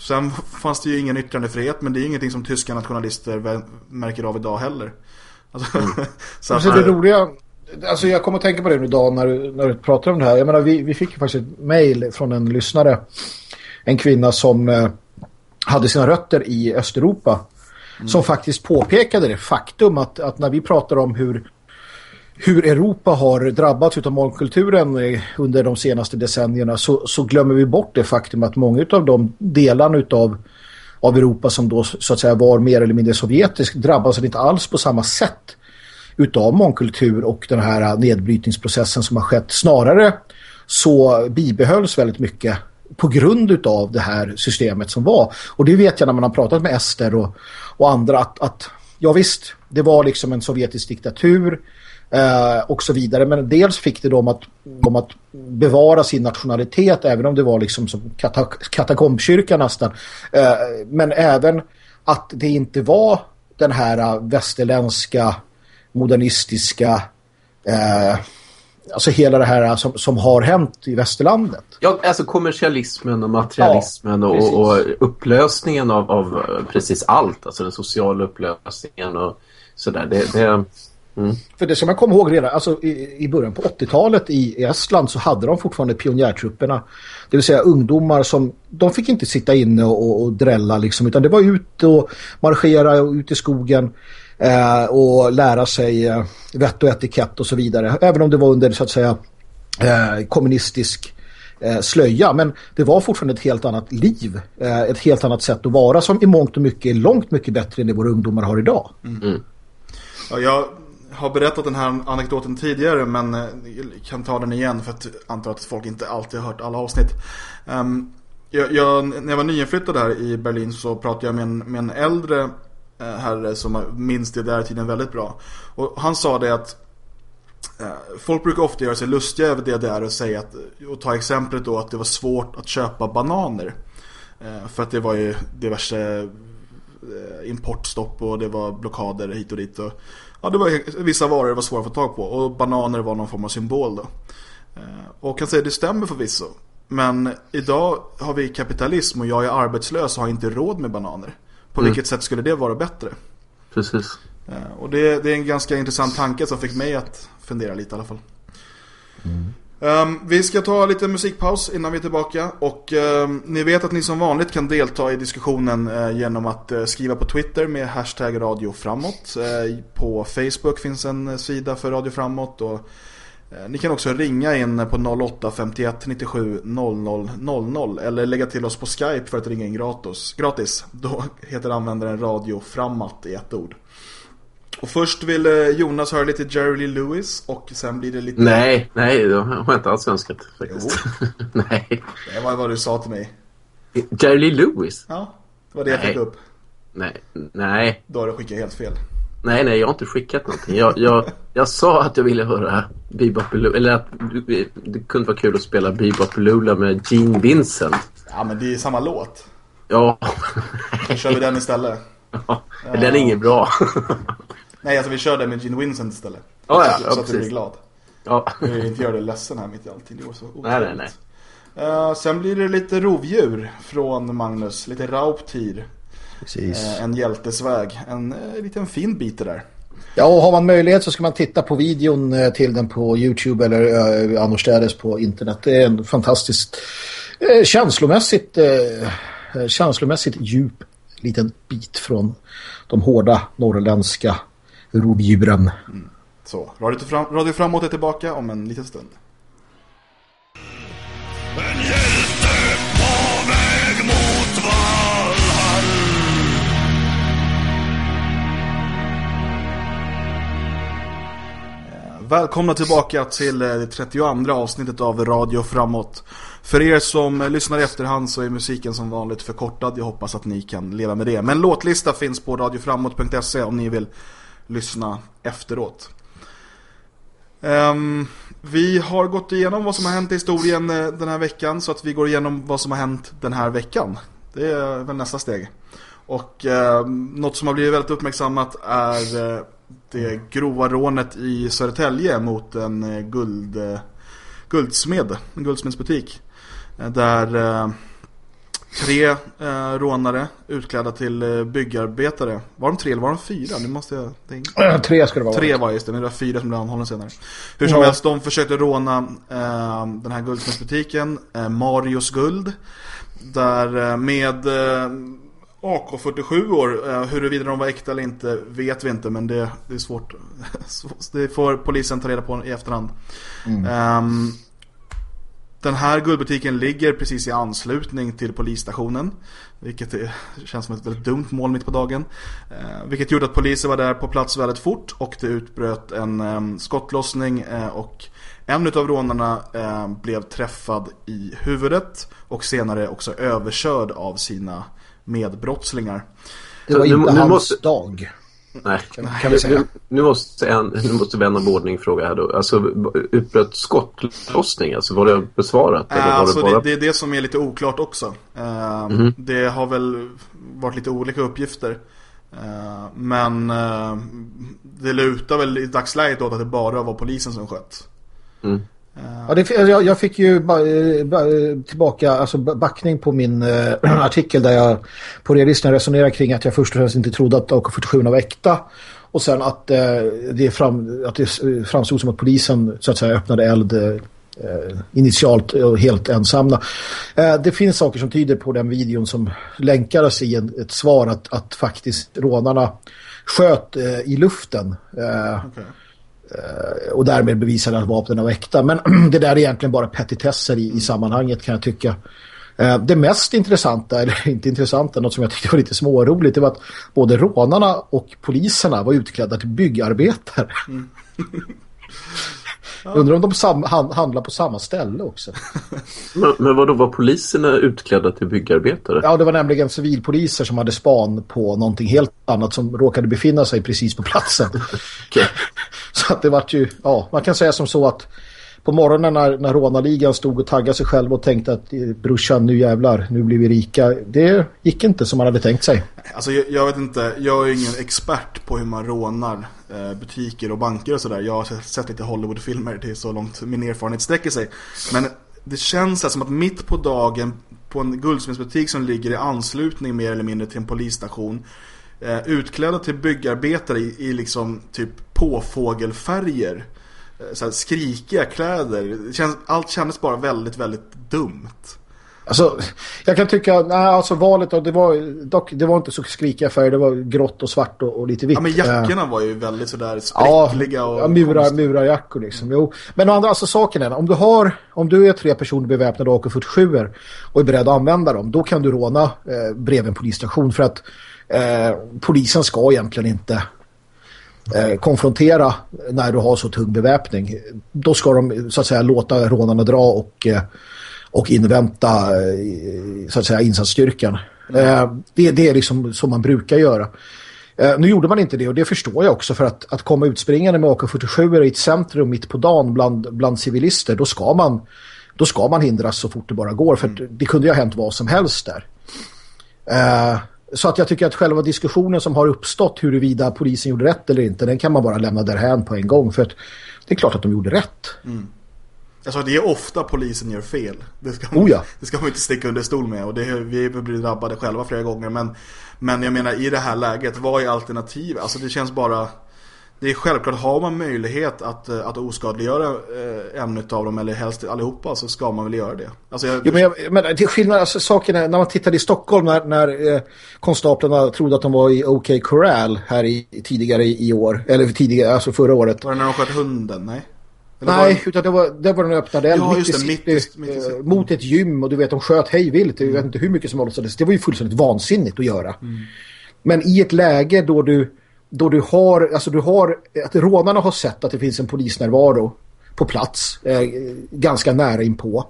sen fanns det ju ingen yttrandefrihet, men det är ingenting som tyska nationalister märker av idag heller. Alltså, mm. så att, det roliga Alltså jag kommer att tänka på det nu idag när du, när du pratar om det här. Jag menar, vi, vi fick ju faktiskt ett mejl från en lyssnare. En kvinna som eh, hade sina rötter i Östeuropa. Mm. Som faktiskt påpekade det faktum att, att när vi pratar om hur, hur Europa har drabbats av mångkulturen under de senaste decennierna så, så glömmer vi bort det faktum att många av de delarna utav av Europa som då så att säga var mer eller mindre sovjetisk drabbas inte alls på samma sätt utav mångkultur och den här äh, nedbrytningsprocessen som har skett. Snarare så bibehölls väldigt mycket på grund utav det här systemet som var. Och det vet jag när man har pratat med Ester och, och andra att, att ja visst, det var liksom en sovjetisk diktatur eh, och så vidare. Men dels fick det dem att, dem att bevara sin nationalitet även om det var liksom som katak katakombkyrkan nästan. Eh, men även att det inte var den här äh, västerländska modernistiska eh, alltså hela det här som, som har hänt i västerlandet. Ja, alltså kommersialismen och materialismen ja, och, och, upplösningen av, av, precis allt. Alltså den sociala upplösningen och sådär. Det, det, mm. För det som jag kommer ihåg redan, alltså i, i början på 80-talet i, i Estland så hade de fortfarande pionjärtrupperna. Det vill säga ungdomar som, de fick inte sitta inne och, och, och drälla liksom, utan det var ut och marschera ut i skogen eh, och lära sig eh, vett och etikett och så vidare. Även om det var under så att säga eh, kommunistisk eh, slöja. Men det var fortfarande ett helt annat liv. Eh, ett helt annat sätt att vara som i mångt och mycket är långt mycket bättre än det våra ungdomar har idag. Mm. Mm. Ja, jag, har berättat den här anekdoten tidigare men eh, kan ta den igen för att antar att folk inte alltid har hört alla avsnitt. Um, jag, jag, när jag var nyinflyttad här i Berlin så pratade jag med en, med en äldre Eh, herre som minns det där tiden väldigt bra. Och han sa det att eh, folk brukar ofta göra sig lustiga över DDR och säga att, och ta exemplet då att det var svårt att köpa bananer. Eh, för att det var ju diverse importstopp och det var blockader hit och dit. Och, ja, det var vissa varor var svåra att få tag på och bananer var någon form av symbol då. Och kan säga att det stämmer förvisso. Men idag har vi kapitalism och jag är arbetslös och har inte råd med bananer. På mm. vilket sätt skulle det vara bättre? Precis. Eh, och det, det, är en ganska intressant tanke som fick mig att fundera lite i alla fall. Mm. Um, vi ska ta lite musikpaus innan vi är tillbaka och um, ni vet att ni som vanligt kan delta i diskussionen uh, genom att uh, skriva på Twitter med hashtag Radio Framåt. Uh, på Facebook finns en sida för Radio Framåt och ni kan också ringa in på 08 51 97 00 00 eller lägga till oss på Skype för att ringa in gratis. gratis. Då heter användaren Radio Framåt i ett ord. Och först vill eh, Jonas höra lite Jerry Lee Lewis och sen blir det lite... Nej, nej, det har jag inte alls önskat faktiskt. nej. Det var vad du sa till mig. Jerry Lee Lewis? Ja, det var det nej. jag fick upp. Nej, nej. Då har du skickat helt fel. Nej, nej, jag har inte skickat någonting. Jag, jag, jag sa att jag ville höra Bebop Lula, eller att det kunde vara kul att spela Bebop Lula med Gene Vincent. Ja, men det är samma låt. Ja. Då kör vi den istället. Ja, den är ingen bra. Nej, alltså vi kör det med Gene Vincent istället. Ja, ja, så att du blir glad. Ja. Jag inte göra dig ledsen här mitt i allting. Det var så otroligt. Nej, nej, nej. Uh, sen blir det lite rovdjur från Magnus. Lite Rauptir. Precis. Uh, en hjältesväg. En uh, liten fin bit det där. Ja, och har man möjlighet så ska man titta på videon till den på Youtube eller annorstädes på internet. Det är en fantastiskt känslomässigt, känslomässigt djup liten bit från de hårda norrländska rovdjuren. Mm. Så, Radio, fram, Radio Framåt är tillbaka om en liten stund. Välkomna tillbaka till eh, det 32 avsnittet av Radio Framåt. För er som eh, lyssnar i efterhand så är musiken som vanligt förkortad. Jag hoppas att ni kan leva med det. Men låtlista finns på radioframåt.se om ni vill lyssna efteråt. Um, vi har gått igenom vad som har hänt i historien eh, den här veckan så att vi går igenom vad som har hänt den här veckan. Det är väl nästa steg. Och um, något som har blivit väldigt uppmärksammat är uh, det grova rånet i Södertälje mot en uh, guld, uh, guldsmed, en guldsmedsbutik. Där Tre eh, rånare utklädda till eh, byggarbetare. Var de tre eller var de fyra? Nu måste jag tänka. Tre ska det vara. Tre var just det, men det var fyra som blev anhållna senare. Hur som ja. helst, de försökte råna eh, den här guldsmedsbutiken, eh, Marios guld. Där eh, med eh, AK47 år, eh, huruvida de var äkta eller inte vet vi inte, men det, det är svårt. det får polisen ta reda på i efterhand. Mm. Um, den här guldbutiken ligger precis i anslutning till polisstationen. Vilket är, känns som ett väldigt dumt mål mitt på dagen. Eh, vilket gjorde att polisen var där på plats väldigt fort och det utbröt en eh, skottlossning eh, och en av rånarna eh, blev träffad i huvudet och senare också överkörd av sina medbrottslingar. Det var inte nu, hans måste... dag. Nej, kan, kan vi säga. Nu, nu, måste en, nu måste vän av ordning fråga här då. Alltså, utbröt skottlossning? Alltså, var det besvarat? Eller var alltså, det, bara... det, det, är det som är lite oklart också. Uh, mm -hmm. Det har väl varit lite olika uppgifter. Uh, men uh, det lutar väl i dagsläget åt att det bara var polisen som sköt. Mm. Ja, det, jag, jag, fick ju eh, eh, tillbaka alltså backning på min äh, artikel där jag på realisten resonerar kring att jag först och främst inte trodde att AK47 var äkta och sen att, äh, det, fram, att det framstod som att polisen så att säga öppnade eld äh, initialt och helt ensamma. det finns saker som tyder på den videon som länkades i en, ett svar att, att faktiskt rånarna sköt i luften. Okay och därmed bevisade att vapnen var äkta. Men det där är egentligen bara petitesser i, i sammanhanget kan jag tycka. Eh, det mest intressanta, eller inte intressanta, något som jag tyckte var lite småroligt, det var att både rånarna och poliserna var utklädda till byggarbetare. Mm. Ja. Undrar om de sam handlar på samma ställe också. Men, men vad då var poliserna utklädda till byggarbetare? Ja, det var nämligen civilpoliser som hade span på någonting helt annat som råkade befinna sig precis på platsen. okay. Att det vart ju, ja, man kan säga som så att på morgonen när, när rånarligan stod och taggade sig själv och tänkte att eh, brorsan, nu jävlar, nu blir vi rika. Det gick inte som man hade tänkt sig. Alltså jag, jag vet inte, jag är ingen expert på hur man rånar eh, butiker och banker och sådär. Jag har sett lite Hollywoodfilmer är så långt min erfarenhet sträcker sig. Men det känns som att mitt på dagen på en guldsmedsbutik som ligger i anslutning mer eller mindre till en polisstation eh, utklädda till byggarbetare i, i liksom typ påfågelfärger Eh, så här, skrikiga kläder. allt kändes bara väldigt, väldigt dumt. Alltså, jag kan tycka, nej, alltså valet det var, dock, det var inte så skrikiga färger, det var grått och svart och, och lite vitt. Ja, men jackorna uh, var ju väldigt sådär spräckliga ja, och... Ja, murar, murarjackor liksom. Jo. Men andra, alltså saken är, om du har, om du är tre personer beväpnade och AK-47 och är beredd att använda dem, då kan du råna eh, bredvid en polisstation för att eh, polisen ska egentligen inte eh, konfrontera när du har så tung beväpning. Då ska de så att säga låta rånarna dra och, eh, och invänta eh, så att säga insatsstyrkan. Eh, det, det är liksom som man brukar göra. Eh, nu gjorde man inte det och det förstår jag också för att, att komma utspringande med AK-47 i ett centrum mitt på dagen bland, bland civilister då ska man då ska man hindras så fort det bara går för mm. det kunde ju ha hänt vad som helst där. Så att jag tycker att själva diskussionen som har uppstått huruvida polisen gjorde rätt eller inte, den kan man bara lämna därhän på en gång. För att det är klart att de gjorde rätt. Mm. Alltså det är ofta polisen gör fel. Det ska, man, oh ja. det ska man inte sticka under stol med. Och det, vi blir drabbade själva flera gånger. Men, men jag menar i det här läget, vad är alternativet? Alltså det känns bara det är självklart, har man möjlighet att, eh, att oskadliggöra eh, ämnet av dem eller helst allihopa så ska man väl göra det. Alltså jag... jo, men, jag, men till skillnad, alltså, saken är, när man tittade i Stockholm när, när eh, konstaplarna trodde att de var i OK Corral här i, tidigare i, år, eller tidigare, alltså förra året. Var det när de sköt hunden? Nej. Eller Nej, var... utan det var, det var den öppnade eld ja, mitt, mitt, mitt, mitt i, äh, mot ett gym och du vet, de sköt hejvilt. Jag vet inte hur mycket som hållits. Det var ju fullständigt vansinnigt att göra. Mm. Men i ett läge då du då du har, alltså du har, att rånarna har sett att det finns en polisnärvaro på plats, eh, ganska nära inpå.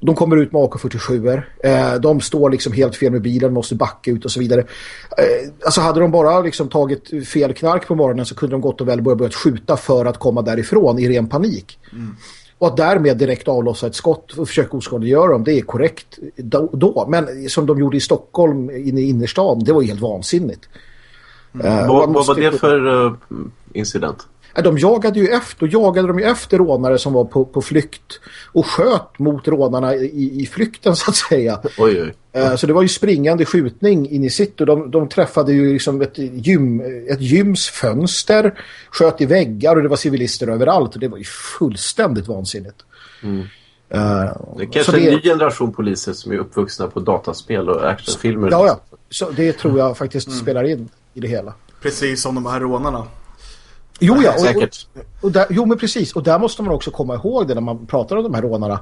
De kommer ut med AK-47. Eh, de står liksom helt fel med bilen, måste backa ut och så vidare. Eh, alltså hade de bara liksom tagit fel knark på morgonen så kunde de gott och väl börja, börja skjuta för att komma därifrån i ren panik. Mm. Och att därmed direkt avlossa ett skott och försöka oskadliggöra dem, det är korrekt då, då. Men som de gjorde i Stockholm inne i innerstan, det var helt vansinnigt. Mm. vad, vad var det för uh, incident? De jagade ju efter, jagade de ju efter rånare som var på, på flykt och sköt mot rånarna i, i flykten så att säga. Oj, oj. Uh, så det var ju springande skjutning in i sitt och de, de träffade ju liksom ett, gym, ett gyms fönster, sköt i väggar och det var civilister överallt och det var ju fullständigt vansinnigt. Mm. Uh, det är kanske det... en ny generation poliser som är uppvuxna på dataspel och actionfilmer. Ja, ja. Så det tror jag faktiskt mm. spelar in i det hela. Precis som de här rånarna. Jo, ja. Och, Säkert. Och, och där, jo, men precis. Och där måste man också komma ihåg det när man pratar om de här rånarna.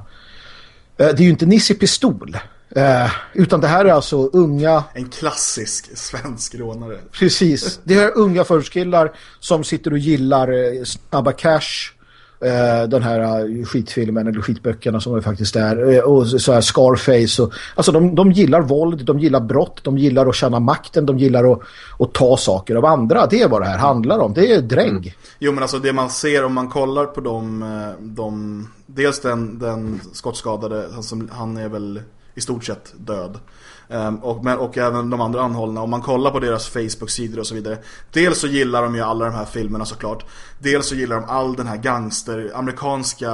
Eh, det är ju inte Nisse Pistol. Eh, utan det här är alltså unga... En klassisk svensk rånare. Precis. Det är unga förskillar som sitter och gillar eh, snabba cash Eh, den här eh, skitfilmen eller skitböckerna som det faktiskt är eh, och så här Scarface och, alltså de, de gillar våld, de gillar brott de gillar att känna makten, de gillar att, att ta saker av andra, det är vad det här handlar om det är drägg. Mm. Jo men alltså det man ser om man kollar på de, de dels den, den skottskadade, alltså, han är väl i stort sett död Um, och, men, och även de andra anhållna. Om man kollar på deras Facebook-sidor och så vidare. Dels så gillar de ju alla de här filmerna såklart. Dels så gillar de all den här gangster Amerikanska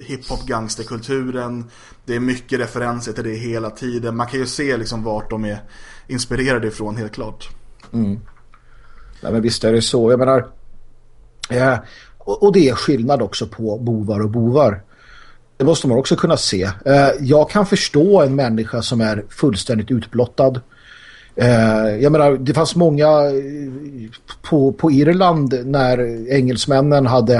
hiphop-gangsterkulturen. Det är mycket referenser till det hela tiden. Man kan ju se liksom vart de är inspirerade ifrån helt klart. Mm. Nej men visst är det så. Jag menar ja, och, och det är skillnad också på bovar och bovar det måste man också kunna se. Eh, jag kan förstå en människa som är fullständigt utblottad. Eh, jag menar, det fanns många eh, på, på Irland när engelsmännen hade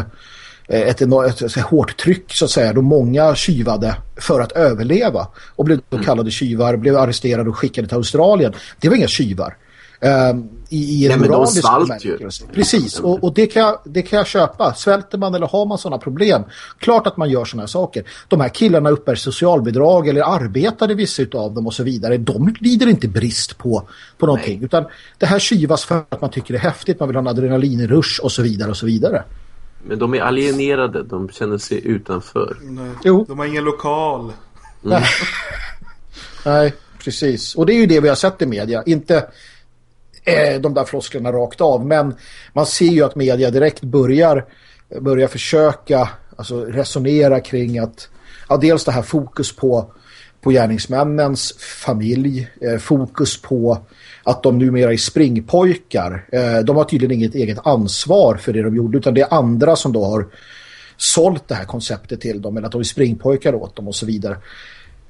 eh, ett, ett, ett, hårt tryck så att säga då många tjuvade för att överleva och blev då kallade tjuvar, blev arresterade och skickade till Australien. Det var inga tjuvar. Um, i, i Nej, men de svalt ju. Precis, och, och, det, kan jag, det kan jag köpa. Svälter man eller har man sådana problem, klart att man gör sådana saker. De här killarna uppbär socialbidrag eller arbetade vissa av dem och så vidare. De lider inte brist på, på någonting. Nej. Utan det här kyvas för att man tycker det är häftigt, man vill ha en adrenalinrush och så vidare och så vidare. Men de är alienerade, de känner sig utanför. Nej, jo. De har ingen lokal. Mm. Nej, precis. Och det är ju det vi har sett i media. Inte eh, de där flosklerna rakt av. Men man ser ju att media direkt börjar, börjar försöka alltså resonera kring att ja, dels det här fokus på, på gärningsmännens familj, eh, fokus på att de numera är springpojkar. Eh, de har tydligen inget eget ansvar för det de gjorde utan det är andra som då har sålt det här konceptet till dem eller att de är springpojkar åt dem och så vidare.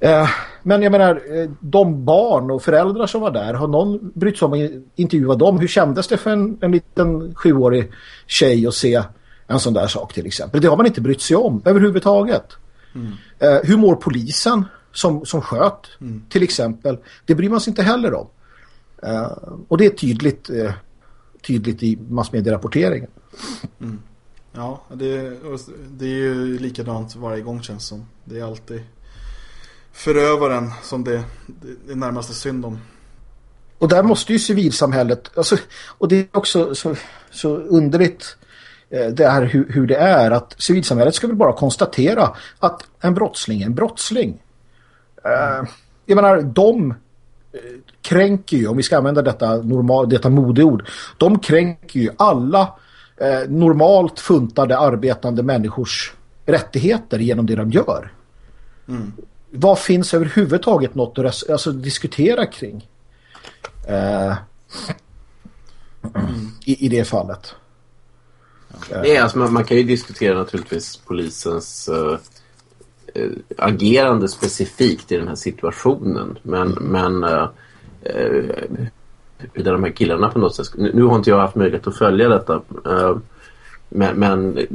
Eh, men jag menar, eh, de barn och föräldrar som var där, har någon brytt sig om att intervjua dem? Hur kändes det för en, en liten sjuårig tjej att se en sån där sak till exempel? Det har man inte brytt sig om överhuvudtaget. Mm. Eh, hur mår polisen som, som sköt mm. till exempel? Det bryr man sig inte heller om. och det är tydligt, tydligt i massmedierapporteringen. Mm. Ja, det, det är ju likadant varje gång känns som. Det är alltid förövaren som det, det är närmaste synd om. Och där måste ju civilsamhället, alltså, och det är också så, så underligt eh, det är hur, hur, det är att civilsamhället ska väl bara konstatera att en brottsling är en brottsling. Mm. jag menar, de eh, kränker ju, om vi ska använda detta, normal, detta modeord, de kränker ju alla eh, normalt funtade arbetande människors rättigheter genom det de gör. Mm vad finns överhuvudtaget något att alltså, diskutera kring eh, i, i det fallet? Nej, alltså man, man, kan ju diskutera naturligtvis polisens äh, agerande specifikt i den här situationen. Men, men eh, äh, där de här killarna på något sätt... Nu, nu har inte jag haft möjlighet att följa detta. Men, men,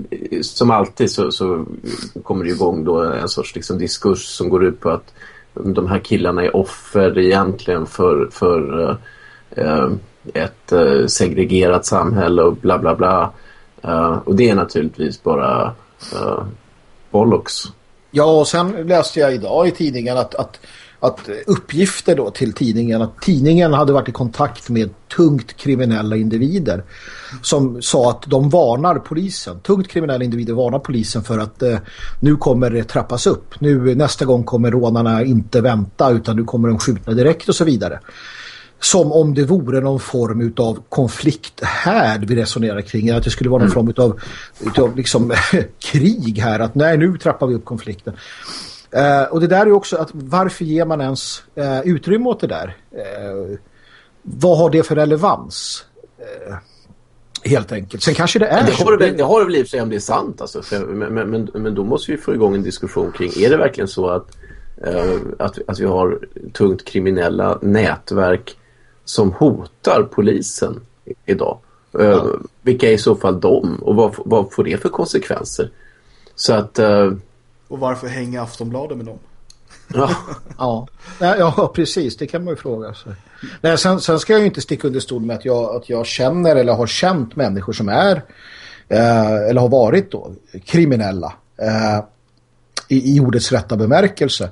som alltid så, så, kommer det igång då en sorts liksom diskurs som går ut på att de här killarna är offer egentligen för, för uh, ett uh, segregerat samhälle och bla bla bla. Uh, och det är naturligtvis bara uh, bollocks. Ja, och sen läste jag idag i tidningen att, att att uppgifter då till tidningen att tidningen hade varit i kontakt med tungt kriminella individer som sa att de varnar polisen. Tungt kriminella individer varnar polisen för att eh, nu kommer det trappas upp. Nu nästa gång kommer rånarna inte vänta utan nu kommer de skjuta direkt och så vidare. Som om det vore någon form av konflikthärd vi resonerar kring. Att det skulle vara någon mm. form av, liksom, krig här. Att nej, nu trappar vi upp konflikten. Uh, och det där är också att varför ger man ens uh, utrymme åt det där? Uh, vad har det för relevans? Helt enkelt. Sen kanske det är det har det, det har det väl i sig om det är sant. Alltså. Men, men, men då måste vi få igång en diskussion kring, är det verkligen så att, att, att vi har tungt kriminella nätverk som hotar polisen idag? Ja. Vilka är i så fall de? Och vad, vad får det för konsekvenser? Så att och varför hänger Aftonbladet med dem? Ja, ja. ja, precis. Det kan man ju fråga sig. Nej, sen, sen ska jag ju inte sticka under stol med att jag, att jag känner eller har känt människor som är eh, eller har varit då kriminella eh, i, i ordets rätta bemärkelse.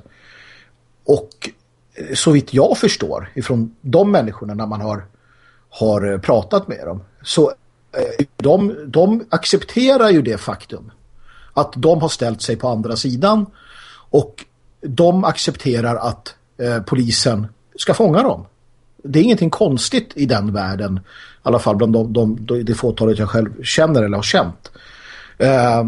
Och eh, så vitt jag förstår ifrån de människorna när man har, har pratat med dem så eh, de, de accepterar ju det faktum att de har ställt sig på andra sidan och de accepterar att eh, polisen ska fånga dem. Det är ingenting konstigt i den världen, i alla fall bland de, de, de, det fåtalet jag själv känner eller har känt. Eh,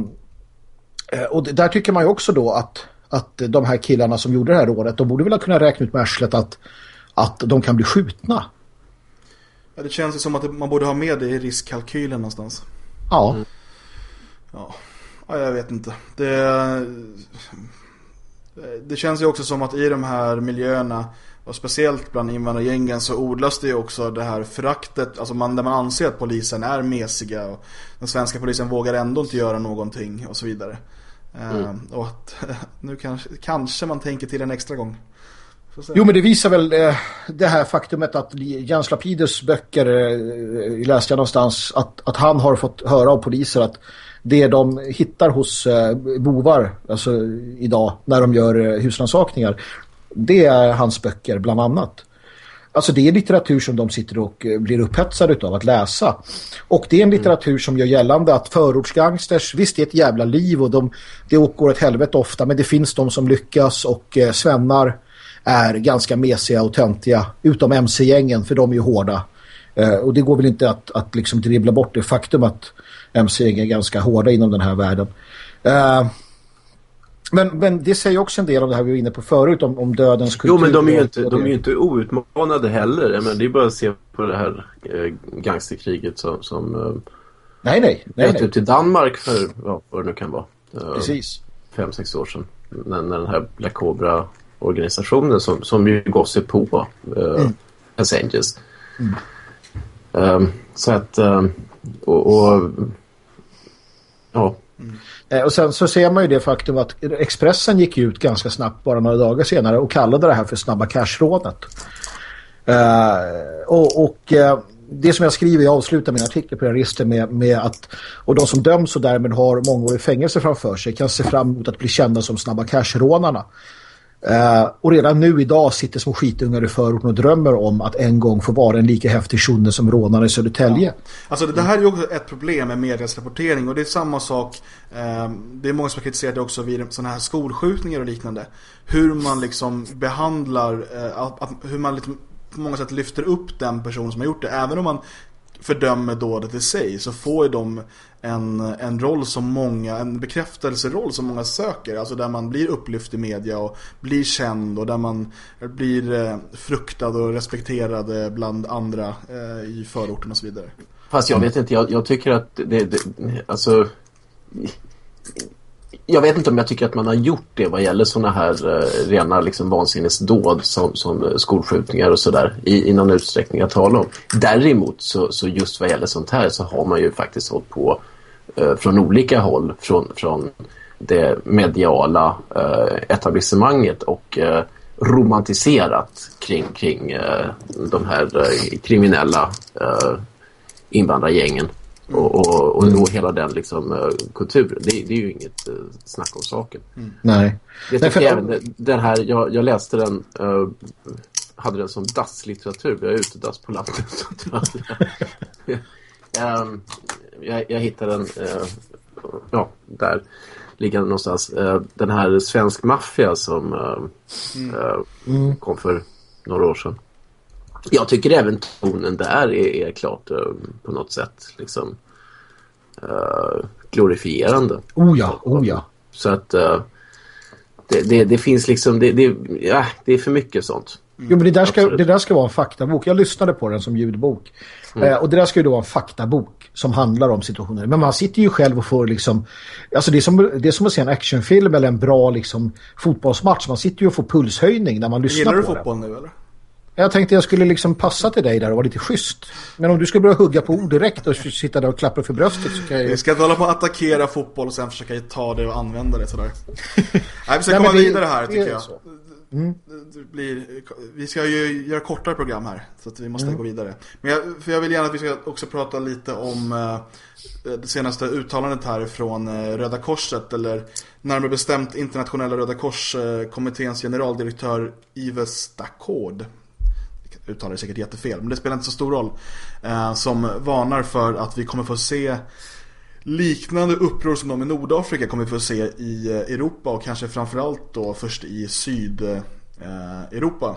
eh och där tycker man ju också då att, att de här killarna som gjorde det här rådet, de borde väl ha kunnat räkna ut med arslet att, att de kan bli skjutna. Ja, det känns ju som att man borde ha med det i riskkalkylen någonstans. Ja. Mm. Ja. Ja, jag vet inte. Det, det känns ju också som att i de här miljöerna och speciellt bland invandrargängen så odlas det ju också det här föraktet, alltså man, där man anser att polisen är mesiga och den svenska polisen vågar ändå inte göra någonting och så vidare. Eh, mm. Uh, och att nu kanske, kanske man tänker till en extra gång. Jo, men det visar väl eh, det här faktumet att Jens Lapidus böcker eh, läste jag någonstans att, att han har fått höra av poliser att det de hittar hos eh, bovar alltså idag när de gör eh, husrannsakningar det är hans böcker bland annat. Alltså det är litteratur som de sitter och eh, blir upphetsade av att läsa. Och det är en litteratur som gör gällande att förortsgangsters, visst det är ett jävla liv och de, det går ett helvete ofta men det finns de som lyckas och eh, svennar är ganska mesiga och töntiga utom MC-gängen för de är ju hårda. Eh, och det går väl inte att, att liksom dribbla bort det faktum att MC-gäng är ganska hårda inom den här världen. Eh, men, men det säger också en del om det här vi var inne på förut om, om dödens kultur. Jo, men de är ju inte, de är inte outmanade heller. Men det är bara att se på det här eh, gangsterkriget som, som eh, nej, nej, nej, nej. ut till Danmark för ja, vad det nu kan vara. Eh, Precis. Fem, sex år sedan. När, när den här Black Cobra-organisationen som, som ju gav sig på eh, mm. Hells Angels. Mm. Um, så att um, och, och ja, Mm. Eh, och sen så ser man ju det faktum att Expressen gick ut ganska snabbt bara några dagar senare och kallade det här för snabba cashrådet. Uh, eh, och, och uh, det som jag skriver, jag avslutar min artikel på register med, med att och de som döms och därmed har mångårig fängelse framför sig kan se fram emot att bli kända som snabba cashrånarna. Uh, och redan nu idag sitter små skitungar i förorten och drömmer om att en gång få vara en lika häftig tjonne som rånaren i Södertälje. Ja. Alltså det, det här är ju också ett problem med medias rapportering och det är samma sak, uh, det är många som har kritiserat det också vid sådana här skolskjutningar och liknande. Hur man liksom behandlar, uh, att, att, hur man liksom på många sätt lyfter upp den person som har gjort det. Även om man fördömer dådet i sig så får ju de en, en roll som många, en bekräftelseroll som många söker. Alltså där man blir upplyft i media och blir känd och där man blir eh, fruktad och respekterad eh, bland andra eh, i förorten och så vidare. Fast jag vet inte, jag, jag tycker att det, det, alltså jag vet inte om jag tycker att man har gjort det vad gäller sådana här eh, rena liksom, vansinnesdåd som, som eh, skolskjutningar och sådär i, i någon utsträckning att tala om. Däremot så, så just vad gäller sånt här så har man ju faktiskt hållit på eh, från olika håll från, från det mediala eh, etablissemanget och eh, romantiserat kring, kring de här kriminella invandrargängen och, och, och nå hela den liksom, uh, kulturen. Det, det, är ju inget uh, snack om saken. Mm. Nej. Jag, Nej, för... även, den här, jag, jag läste den uh, hade den som dasslitteratur. Jag är ute dass på landet. um, jag, jag hittade den ja, där liggande någonstans. den här svensk maffia som mm. Mm. kom för några år sedan. Jag tycker även tonen där är, är klart uh, på något sätt liksom uh, glorifierande. Oh ja, oh ja. Så att uh, det, det, det, finns liksom, det, det, ja, det är för mycket sånt. Jo, men det där, ska, det där ska vara en faktabok. Jag lyssnade på den som ljudbok. Mm. Eh, och det där ska ju då vara en faktabok som handlar om situationer. Men man sitter ju själv och får liksom... Alltså det är som, det är som att se en actionfilm eller en bra liksom, fotbollsmatch. Man sitter ju och får pulshöjning när man lyssnar Gillar på du fotboll nu eller? Jag tänkte jag skulle liksom passa till dig där och vara lite schysst. Men om du ska börja hugga på ord direkt och sitta där och klappa för bröstet så kan jag ju... Vi ska inte hålla på att attackera fotboll och sen försöka ta det och använda det sådär. Nej, vi ska komma det, vidare här tycker jag. Mm. Det blir, vi ska ju göra kortare program här så att vi måste mm. gå vidare. Men jag, för jag vill gärna att vi ska också prata lite om eh, det senaste uttalandet här från eh, Röda Korset eller närmare bestämt Internationella Röda Korskommitténs generaldirektör Yves Stackord uttalar det säkert jättefel, men det spelar inte så stor roll. Eh, som varnar för att vi kommer få se liknande uppror som de i Nordafrika kommer vi få se i eh, Europa och kanske framförallt då först i Sydeuropa. Eh,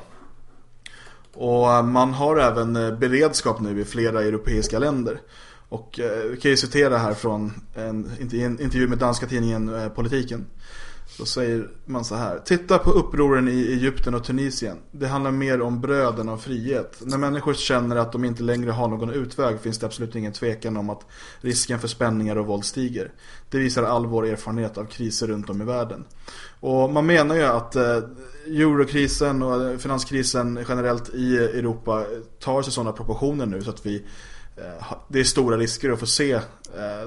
och eh, man har även eh, beredskap nu i flera europeiska länder. Och vi kan ju citera här från en intervju med danska tidningen Politiken. Då säger man så här. Titta på upproren i Egypten och Tunisien. Det handlar mer om bröd än om frihet. När människor känner att de inte längre har någon utväg finns det absolut ingen tvekan om att risken för spänningar och våld stiger. Det visar all vår erfarenhet av kriser runt om i världen. Och man menar ju att eh, eurokrisen och finanskrisen generellt i Europa tar sig sådana proportioner nu så att vi Eh, det är stora risker att få se eh,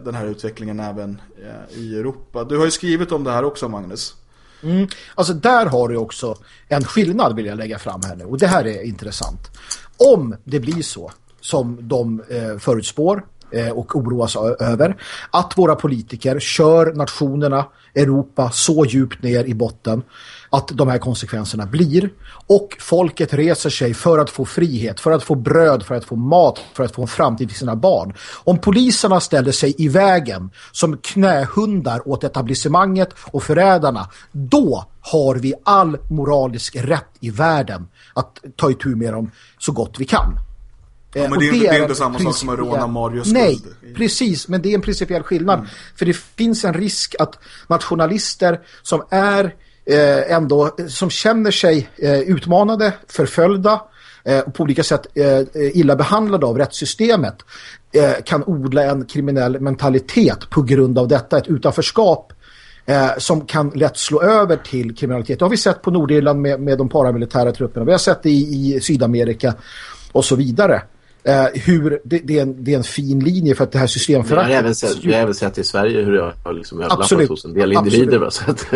den här utvecklingen även eh, i Europa. Du har ju skrivit om det här också Magnus. Mm. Alltså där har du också en skillnad vill jag lägga fram här nu och det här är intressant. Om det blir så som de förutspår Eh, och oroas över att våra politiker kör nationerna Europa så djupt ner i botten att de här konsekvenserna blir. Och folket reser sig för att få frihet, för att få bröd, för att få mat, för att få en framtid till sina barn. Om poliserna ställer sig i vägen som knähundar åt etablissemanget och förrädarna, då har vi all moralisk rätt i världen att ta itu med dem så gott vi kan. Ja, eh, men det är, det är inte samma sak som att råna Marius Nej, precis. Men det är en principiell skillnad. Mm. För det finns en risk att nationalister som är eh, ändå som känner sig eh, utmanade, förföljda eh, och på olika sätt eh, illa behandlade av rättssystemet eh, kan odla en kriminell mentalitet på grund av detta, ett utanförskap eh, som kan lätt slå över till kriminalitet. Det har vi sett på Nordirland med, med de paramilitära trupperna. Vi har sett det i, i Sydamerika och så vidare eh, hur det, det, är en, det är en fin linje för att det här systemföraktet... Vi har även sett, vi har även sett i Sverige hur det har liksom överlappat hos en del individer. Va? Så att,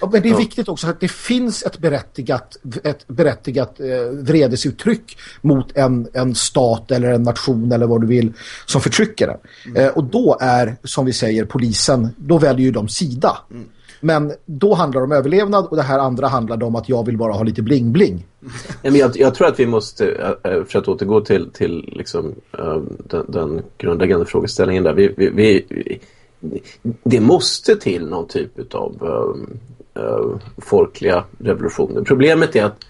ja, men det är ja. viktigt också att det finns ett berättigat, ett berättigat eh, vredesuttryck mot en, en stat eller en nation eller vad du vill som förtrycker den. Mm. Eh, och då är, som vi säger, polisen, då väljer ju de sida. Mm. Men då handlar det om överlevnad och det här andra handlar om att jag vill bara ha lite bling-bling. jag, jag, tror att vi måste, eh, eh, för att återgå till, till liksom, ehm, den, den grundläggande frågeställningen där. Vi, vi, vi, det måste till någon typ av ehm, ehm, folkliga revolutioner. Problemet är att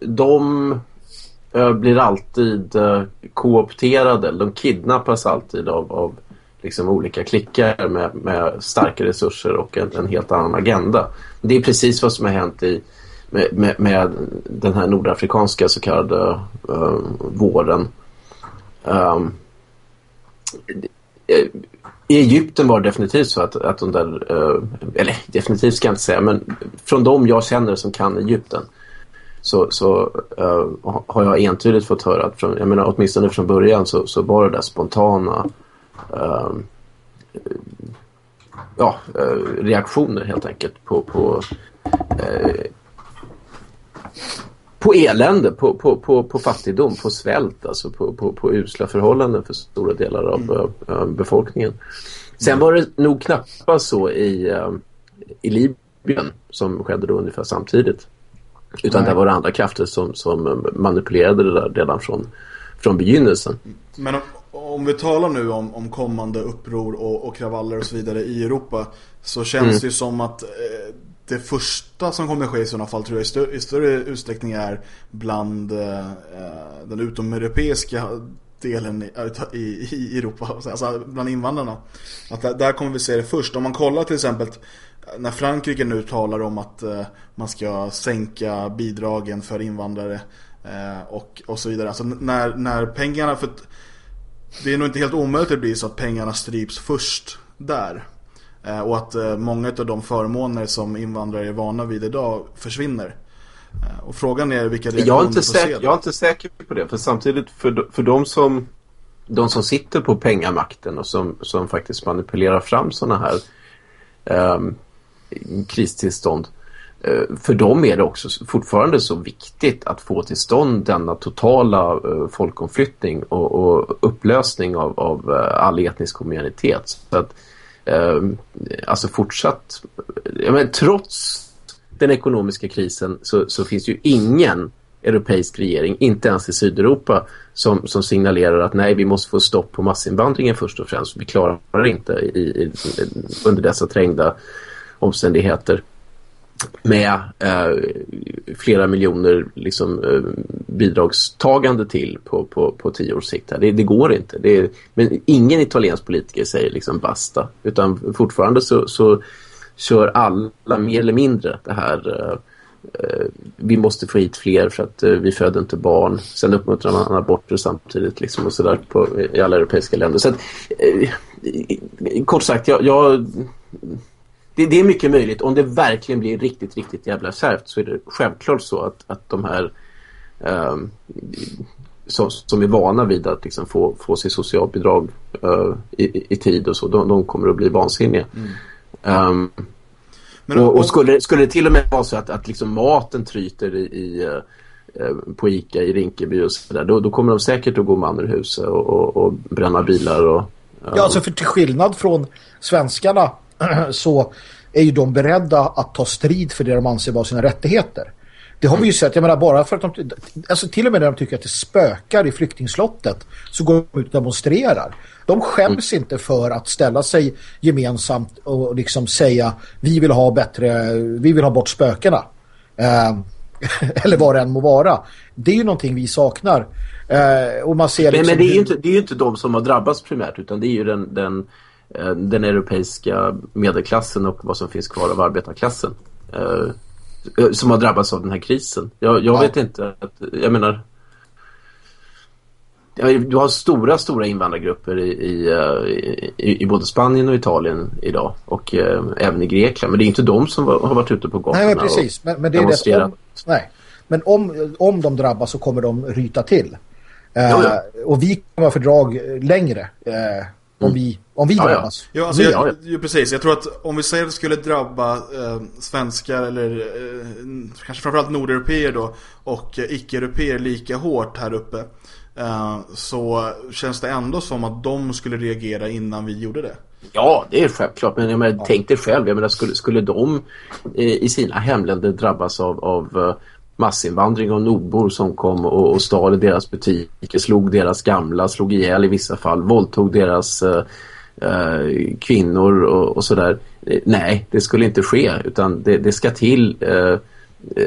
de eh, blir alltid koopterade, de kidnappas alltid av, av liksom olika klickar med, med starka resurser och en, en, helt annan agenda. Det är precis vad som har hänt i, med, med, med den här nordafrikanska så kallade uh, våren. Um, i Egypten var det definitivt så att, att de där, uh, eller definitivt ska jag inte säga, men från de jag känner som kan Egypten så, så uh, har jag entydigt fått höra att från, jag menar, åtminstone från början så, så var det där spontana uh, ja, uh, reaktioner helt enkelt på, på, uh, på elände, på, på, på, på fattigdom, på svält, alltså på, på, på usla förhållanden för stora delar av mm. befolkningen. Sen var det nog knappast så i, i Libyen som skedde då ungefär samtidigt. Utan Nej. det var det andra krafter som, som manipulerade det där redan från, från begynnelsen. Men om, om vi talar nu om, om kommande uppror och, och, kravaller och så vidare i Europa så känns mm. det ju som att eh, det första som kommer ske i sådana fall tror jag i, stö i större utsträckning är bland eh, den utomeuropeiska delen i, i, i, Europa, alltså bland invandrarna. Att där, där, kommer vi se det först. Om man kollar till exempel när Frankrike nu talar om att eh, man ska sänka bidragen för invandrare eh, och, och så vidare. Alltså när, när pengarna, för det är nog inte helt omöjligt att det blir så att pengarna stryps först där. Eh, och att eh, många av de förmåner som invandrare är vana vid idag försvinner. Eh, och frågan är vilka reaktioner jag är inte säker, Jag är inte säker på det. För samtidigt för, för de som de som sitter på pengamakten och som, som faktiskt manipulerar fram sådana här um, kristillstånd Eh, för dem är det också fortfarande så viktigt att få till stånd denna totala eh, folkomflyttning och, och upplösning av, av eh, all etnisk kommunitet. Så att, ehm, alltså fortsatt, ja, men trots den ekonomiska krisen så, så finns ju ingen europeisk regering, inte ens i Sydeuropa, som, som signalerar att nej, vi måste få stopp på massinvandringen först och främst. Vi klarar inte i, i, under dessa trängda omständigheter med eh, flera miljoner liksom, eh, bidragstagande till på, på, på tio års sikt. Det, det går inte. Det men ingen italiensk politiker säger liksom basta. Utan fortfarande så, så, kör alla mer eller mindre det här eh, eh vi måste få hit fler för att eh, vi föder inte barn. Sen uppmuntrar man aborter samtidigt liksom och sådär i alla europeiska länder. Så att, eh, kort sagt, jag, jag det, det, är mycket möjligt. Om det verkligen blir riktigt, riktigt jävla kärvt så är det självklart så att, att de här um, som, som är vana vid att liksom få, få sig socialbidrag uh, i, i, tid och så, de, de kommer att bli vansinniga. Mm. Um, Men, och, och skulle, skulle det till och med vara så att, att liksom maten tryter i, i uh, på Ica i Rinkeby och sådär, då, då kommer de säkert att gå man ur huset och, och, och bränna bilar och... Ja, alltså för till skillnad från svenskarna så är ju de beredda att ta strid för det de anser vara sina rättigheter. Det har vi ju sett, jag menar bara för att de, alltså till och med när de tycker att det spökar i flyktingslottet så går de ut och demonstrerar. De skäms mm. inte för att ställa sig gemensamt och liksom säga vi vill ha bättre, vi vill ha bort spökena. Eh, eller vad det än må vara. Det är ju någonting vi saknar. Eh, och man ser liksom men, men det, är ju inte, det är ju inte de som har drabbats primärt utan det är ju den, den, den europeiska medelklassen och vad som finns kvar av arbetarklassen. Eh, Eh, som har drabbats av den här krisen. Jag, jag ja. vet inte. Att, jag menar du har stora, stora invandrargrupper i, i, eh, i, i både Spanien och Italien idag och eh, även i Grekland. Men det är inte de som var, har varit ute på gatorna Nej, men precis. Men, men det är det om, nej. Men om, om de drabbas så kommer de ryta till. Eh, och vi kommer ha fördrag längre eh, om mm. vi, om vi ja, drabbas. Ja, alltså, jag, ja, precis. Jag tror att om vi säger att det skulle drabba eh, svenskar eller eh, kanske framförallt nordeuropeer då och eh, icke-europeer lika hårt här uppe eh, så känns det ändå som att de skulle reagera innan vi gjorde det. Ja, det är självklart. Men jag menar, ja. tänk dig själv. Jag menar, skulle, skulle de eh, i sina hemländer drabbas av, av uh, massinvandring av nordbor som kom och, och stal deras butiker, slog deras gamla, slog ihjäl i vissa fall, våldtog deras uh, uh, kvinnor och, och sådär. Nej, det skulle inte ske utan det, det ska till uh,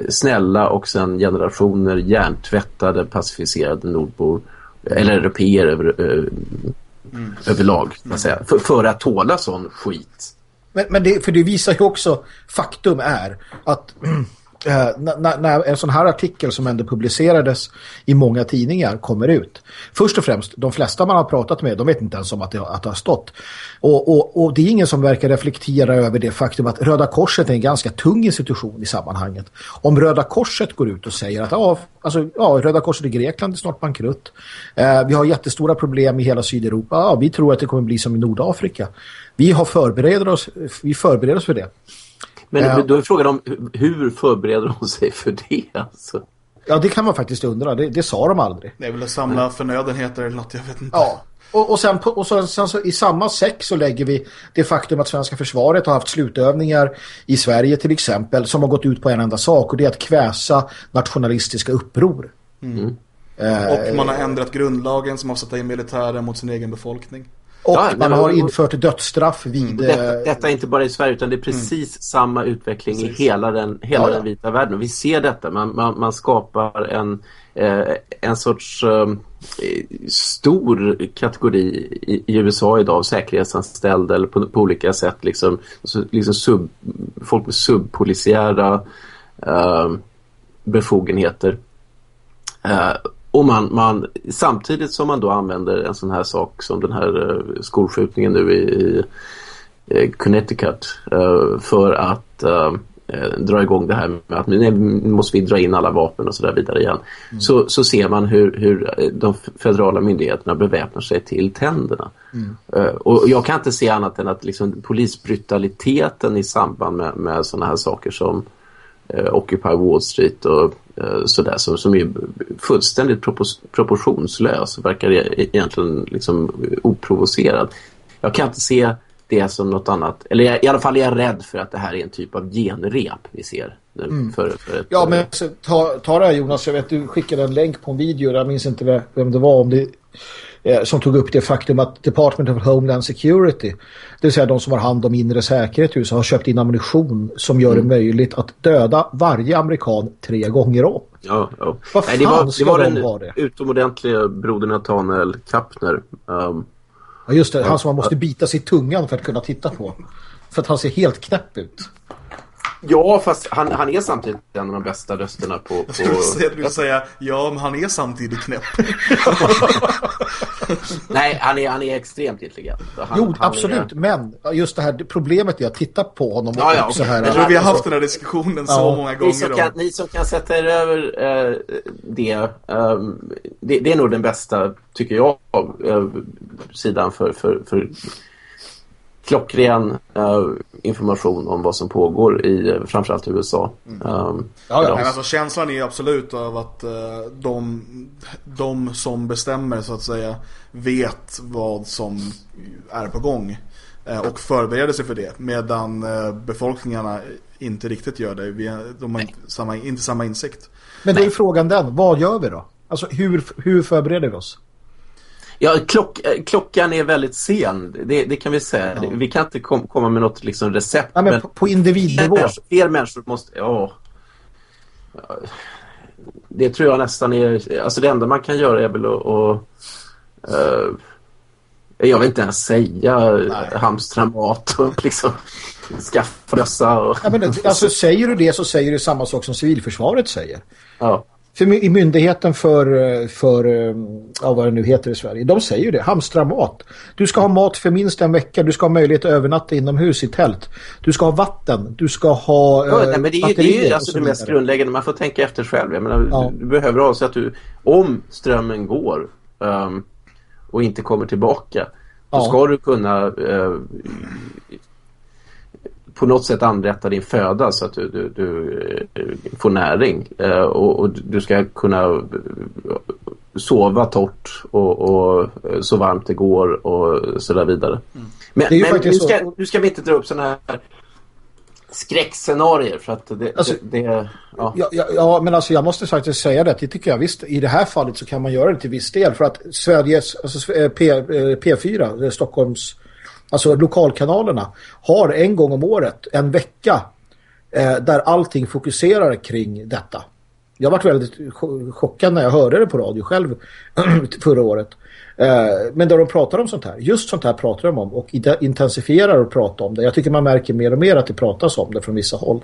snälla och sen generationer hjärntvättade, pacificerade nordbor eller europeer över, mm. överlag mm. säga, för, för, att tåla sån skit. Men, men det, för det visar ju också, faktum är att eh, när, när, en sån här artikel som ändå publicerades i många tidningar kommer ut. Först och främst, de flesta man har pratat med, de vet inte ens om att det, att det har stått. Och, och, och det är ingen som verkar reflektera över det faktum att Röda Korset är en ganska tung institution i sammanhanget. Om Röda Korset går ut och säger att ja, alltså, ja, Röda Korset i Grekland är snart bankrutt. Eh, vi har jättestora problem i hela Sydeuropa. Ja, vi tror att det kommer bli som i Nordafrika. Vi har förbereder oss, vi förbereder oss för det. Men ja. då är frågan om hur förbereder de sig för det? Alltså? Ja, det kan man faktiskt undra. Det, det sa de aldrig. Det är väl att samla förnödenheter eller något, jag vet inte. Ja, och, och, sen, och så, sen så i samma säck så lägger vi det faktum att svenska försvaret har haft slutövningar i Sverige till exempel som har gått ut på en enda sak och det är att kväsa nationalistiska uppror. Mm. Eh, och man har ändrat grundlagen som har satt in militären mot sin egen befolkning. Och ja, man har infört dödsstraff vid... Mm. Detta, detta, är inte bara i Sverige utan det är precis mm. samma utveckling precis. i hela den, hela ja, den vita världen. Och vi ser detta. Man, man, man skapar en, eh, en sorts eh, stor kategori i, i, USA idag säkerhetsanställda eller på, på olika sätt liksom, liksom sub, folk med subpolisiära eh, befogenheter. Och man, man, samtidigt som man då använder en sån här sak som den här uh, skolskjutningen nu i, i uh, Connecticut uh, för att dra igång det här med att nu måste vi dra in alla vapen och så där vidare igen. Mm. Så, så ser man hur, hur de federala myndigheterna beväpnar sig till tänderna. Mm. och jag kan inte se annat än att liksom, polisbrutaliteten i samband med, med sådana här saker som Occupy Wall Street och Eh, sådär, som, som är fullständigt proportionslös verkar egentligen liksom oprovocerad. Jag kan inte se det som något annat, eller i alla fall är jag rädd för att det här är en typ av genrep vi ser. Nu mm. för, för ett, ja, men ta, ta det här Jonas, jag vet du skickade en länk på en video, jag minns inte vem det var, om det Eh, som tog upp det faktum att Department of Homeland Security, det vill säga de som har hand om inre säkerhet i USA, har köpt in ammunition som gör mm. det möjligt att döda varje amerikan tre gånger om. Ja, ja. Vad Nej, det var, det var den de det? utomordentliga brodern Nathanael Kappner. Um, ja, just det, han som man måste bita sig i tungan för att kunna titta på. För att han ser helt knäpp ut. Ja, fast han, han är samtidigt en av de bästa rösterna på... på... Jag vill säga, ja, men han är samtidigt knäpp. Nej, han är, han är extremt intelligent. Han, jo, han absolut. Är... Men just det här problemet är att titta på honom. Ja, ja, så här, jag tror vi har haft den här diskussionen ja. så många gånger. Ni som, kan, ni som kan sätta er över uh, det, um, det, det, är nog den bästa, tycker jag, uh, sidan för, för, för klockren uh, information om vad som pågår i framförallt USA. Mm. Um, ja, ja. alltså, känslan är absolut av att uh, de, de som bestämmer så att säga vet vad som är på gång uh, och förbereder sig för det medan befolkningarna inte riktigt gör det. Vi, de har inte samma, inte samma insikt. Men då är frågan den, vad gör vi då? Alltså hur, hur förbereder vi oss? Ja, klock, eh, klockan är väldigt sen. Det, det kan vi säga. Ja. Vi kan inte kom, komma med något liksom, recept. Ja, men, men på, på individnivå. Fler, fler människor måste... Ja. Det tror jag nästan är... Alltså det enda man kan göra är väl att... Och, uh, jag vill inte ens säga hamstra mat och liksom skaffa dessa. Och... Ja, men, alltså, säger du det så säger du samma sak som civilförsvaret säger. Ja. För i myndigheten för, för ja, vad det nu heter i Sverige, de säger ju det, hamstra mat. Du ska ha mat för minst en vecka, du ska ha möjlighet att övernatta inomhus i tält. Du ska ha vatten, du ska ha ja, nej, men Det är ju, det, är ju alltså det mest grundläggande, man får tänka efter själv. Jag menar, ja. Du behöver ha så att du, om strömmen går um, och inte kommer tillbaka, då ja. ska du kunna uh, på något sätt anrätta din föda så att du, du, du eh, får näring eh, och, och, du ska kunna eh, sova torrt och, och så varmt det går och så där vidare. Mm. Men, men nu, ska, nu ska vi inte dra upp sådana här skräckscenarier för att det, alltså, det, det ja. Ja, ja. men alltså jag måste faktiskt säga det, det tycker jag visst, i det här fallet så kan man göra det till viss del för att Sveriges, alltså P, P4, Stockholms alltså lokalkanalerna, har en gång om året en vecka eh, där allting fokuserar kring detta. Jag varit väldigt chockad när jag hörde det på radio själv förra året. Eh, men där de pratar om sånt här, just sånt här pratar de om och intensifierar att prata om det. Jag tycker man märker mer och mer att det pratas om det från vissa håll.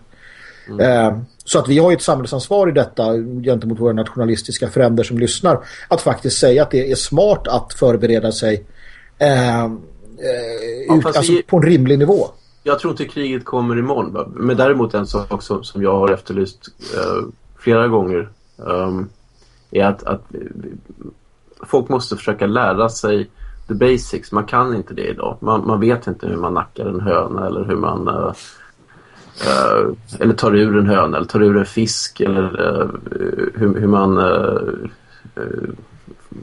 Mm. Eh, så att vi har ju ett samhällsansvar i detta gentemot våra nationalistiska fränder som lyssnar att faktiskt säga att det är smart att förbereda sig eh, eh, ut, alltså, vi, på en rimlig nivå. Jag tror inte kriget kommer imorgon. Men däremot en sak som, som jag har efterlyst eh, flera gånger um, är att, att folk måste försöka lära sig the basics. Man kan inte det idag. Man, man vet inte hur man nackar en höna eller hur man uh, uh, eller tar ur en höna eller tar ur en fisk eller uh, hur, hur, man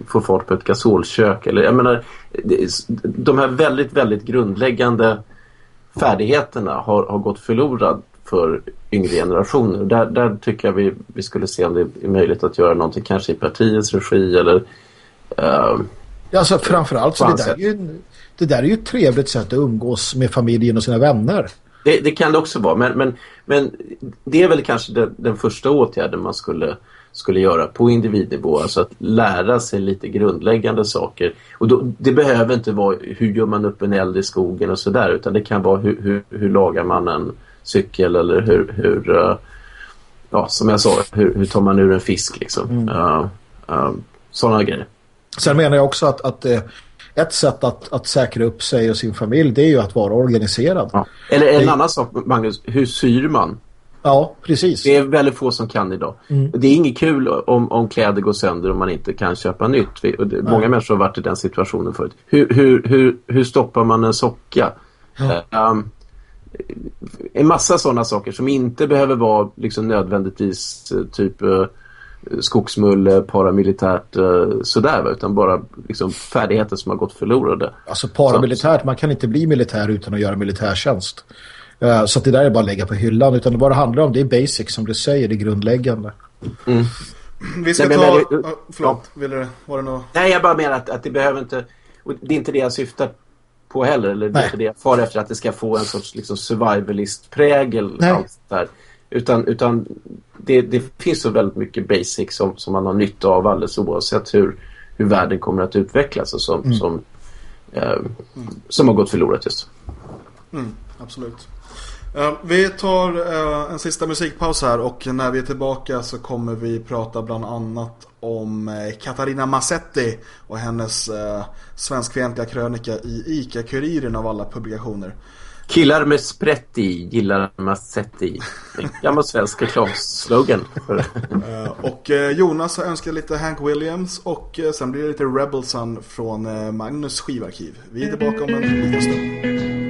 få fart på ett gasolkök. Eller, jag menar, de här väldigt, väldigt grundläggande färdigheterna har, har gått förlorad för yngre generationer. Där, där tycker jag vi, vi skulle se om det är möjligt att göra någonting kanske i partiets regi eller uh, Alltså framförallt så det där, är ju, det där är ju ett trevligt sätt att umgås med familjen och sina vänner. Det, det kan det också vara men, men, men det är väl kanske den, den första åtgärden man skulle skulle göra på individnivå. Alltså att lära sig lite grundläggande saker. Och då, det behöver inte vara hur gör man upp en eld i skogen och sådär utan det kan vara hur, hur, hur lagar man en cykel eller hur, hur uh, ja, som jag sa, hur, hur tar man ur en fisk liksom. Mm. Uh, uh, sådana grejer. Sen menar jag också att, att ett sätt att, att säkra upp sig och sin familj det är ju att vara organiserad. Ja. Eller en det... annan sak Magnus, hur syr man? Ja, precis. Det är väldigt få som kan idag. Mm. Det är inget kul om, om kläder går sönder och man inte kan köpa nytt. Det, många människor har varit i den situationen förut. Hur, hur, hur, hur stoppar man en socka? Ja. Um, en massa sådana saker som inte behöver vara liksom nödvändigtvis uh, typ uh, skogsmulle, paramilitärt uh, sådär utan bara liksom, färdigheter som har gått förlorade. Alltså paramilitärt, man kan inte bli militär utan att göra militärtjänst. Uh, så att det där är bara att lägga på hyllan. Utan det bara handlar om, det är basic som du säger, det grundläggande. Mm. Vi ska Nej, ta... Men, men, förlåt, ja. vill du, var det något? Nej, jag bara menar att, att det behöver inte... det är inte det jag syftar på heller. Eller det är inte det jag far efter att det ska få en sorts liksom, survivalist-prägel. Utan, utan det, det finns så väldigt mycket basic som, som man har nytta av alldeles oavsett hur, hur världen kommer att utvecklas och som, mm. som, eh, som har gått förlorat just. Mm. Absolut. Uh, vi tar uh, en sista musikpaus här och när vi är tillbaka så kommer vi prata bland annat om Katarina Massetti och hennes svenskfientliga krönika i ICA-kuriren av alla publikationer. Killar med sprätt i gillar Massetti. En gammal svensk reklamslogan. och Jonas har önskat lite Hank Williams och sen blir det lite Rebel Sun från Magnus skivarkiv. Vi är tillbaka om en liten stund.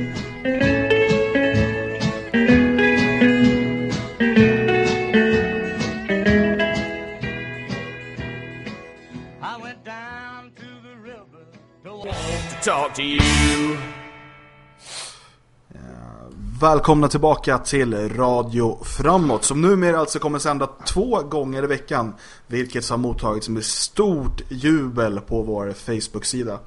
To you. Eh, välkomna tillbaka till Radio Framåt som numera alltså kommer sända två gånger i veckan vilket har mottagits med stort jubel på vår Facebook-sida.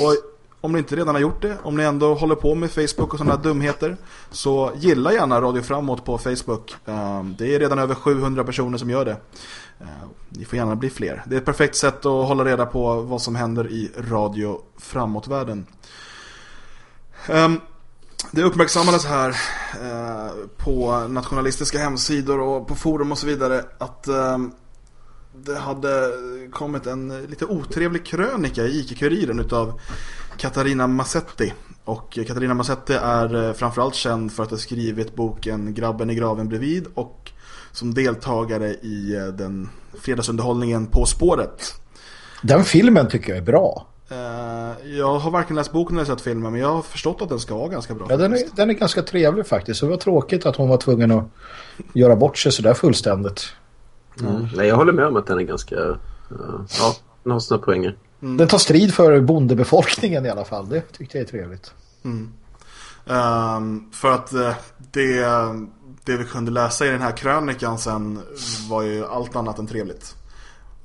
Och om ni inte redan har gjort det, om ni ändå håller på med Facebook och sådana dumheter så gilla gärna Radio Framåt på Facebook. Eh, det är redan över 700 personer som gör det. Eh, ni får gärna bli fler. Det är ett perfekt sätt att hålla reda på vad som händer i Radio Framåt-världen. Ehm, det uppmärksammades här eh, på nationalistiska hemsidor och på forum och så vidare att ehm, det hade kommit en lite otrevlig krönika i ICA-kuriren utav Katarina Massetti. Och Katarina Massetti är eh, framförallt känd för att ha skrivit boken Grabben i graven bredvid och som deltagare i eh, den fredagsunderhållningen På spåret. Den filmen tycker jag är bra. Eh, jag har varken läst boken eller sett filmen men jag har förstått att den ska vara ganska bra. Ja, den är, den är ganska trevlig faktiskt. Så det var tråkigt att hon var tvungen att göra bort sig sådär fullständigt. Mm. Nej, jag håller med om att den är ganska... Uh, ja, den har sina poänger. Mm. Den tar strid för bondebefolkningen i alla fall. Det tyckte jag är trevligt. Mm. Um, för att uh, det, det vi kunde läsa i den här krönikan sen var ju allt annat än trevligt.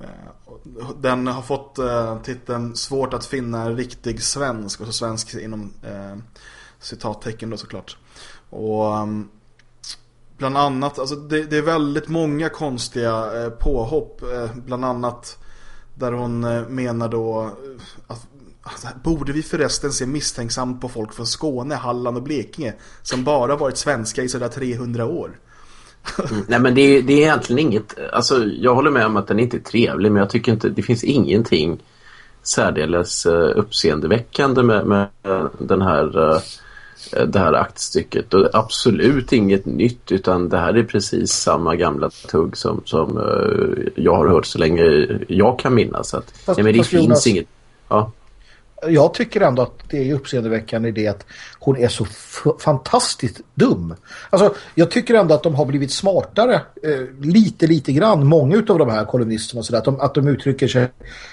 Eh, den har fått eh, titeln Svårt att finna en riktig svensk. Och så svensk inom eh, citattecken då såklart. Och ehm, bland annat, alltså det, det, är väldigt många konstiga påhopp. bland annat där hon menar då att Alltså, borde vi förresten se misstänksamt på folk från Skåne, Halland och Blekinge som bara varit svenska i sådär 300 år? mm, nej men det är, det är egentligen inget, alltså jag håller med om att den inte är trevlig men jag tycker inte, det finns ingenting särdeles uh, uppseendeväckande med, med den här uh, det här aktstycket och absolut inget nytt utan det här är precis samma gamla tugg som, som uh, jag har hört så länge jag kan minnas. Att, fast, nej, men det finns Jonas, inget... Ja jag tycker ändå att det är uppseendeväckande det att hon är så fantastiskt dum. Alltså, jag tycker ändå att de har blivit smartare eh, lite, lite grann. Många av de här kolumnisterna så att, de, att de uttrycker sig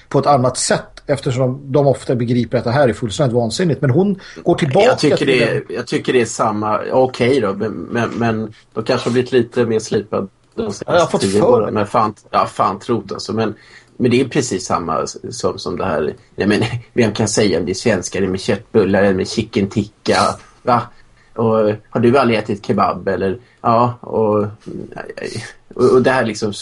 på ett annat sätt eftersom de, de ofta begriper att det här är fullständigt vansinnigt. Men hon går tillbaka jag tycker det är, Jag tycker det är samma, okej okay då, men, men de kanske har blivit lite mer slipade. Ja, jag har fått för Men fan, ja, fan trot alltså. Men men det är precis samma som, som det här. Nej, men, vem kan säga om det är svenskare med köttbullar eller med chicken tikka? Va? Och, har du aldrig ätit kebab? Eller, ja, och, och, och det här liksom...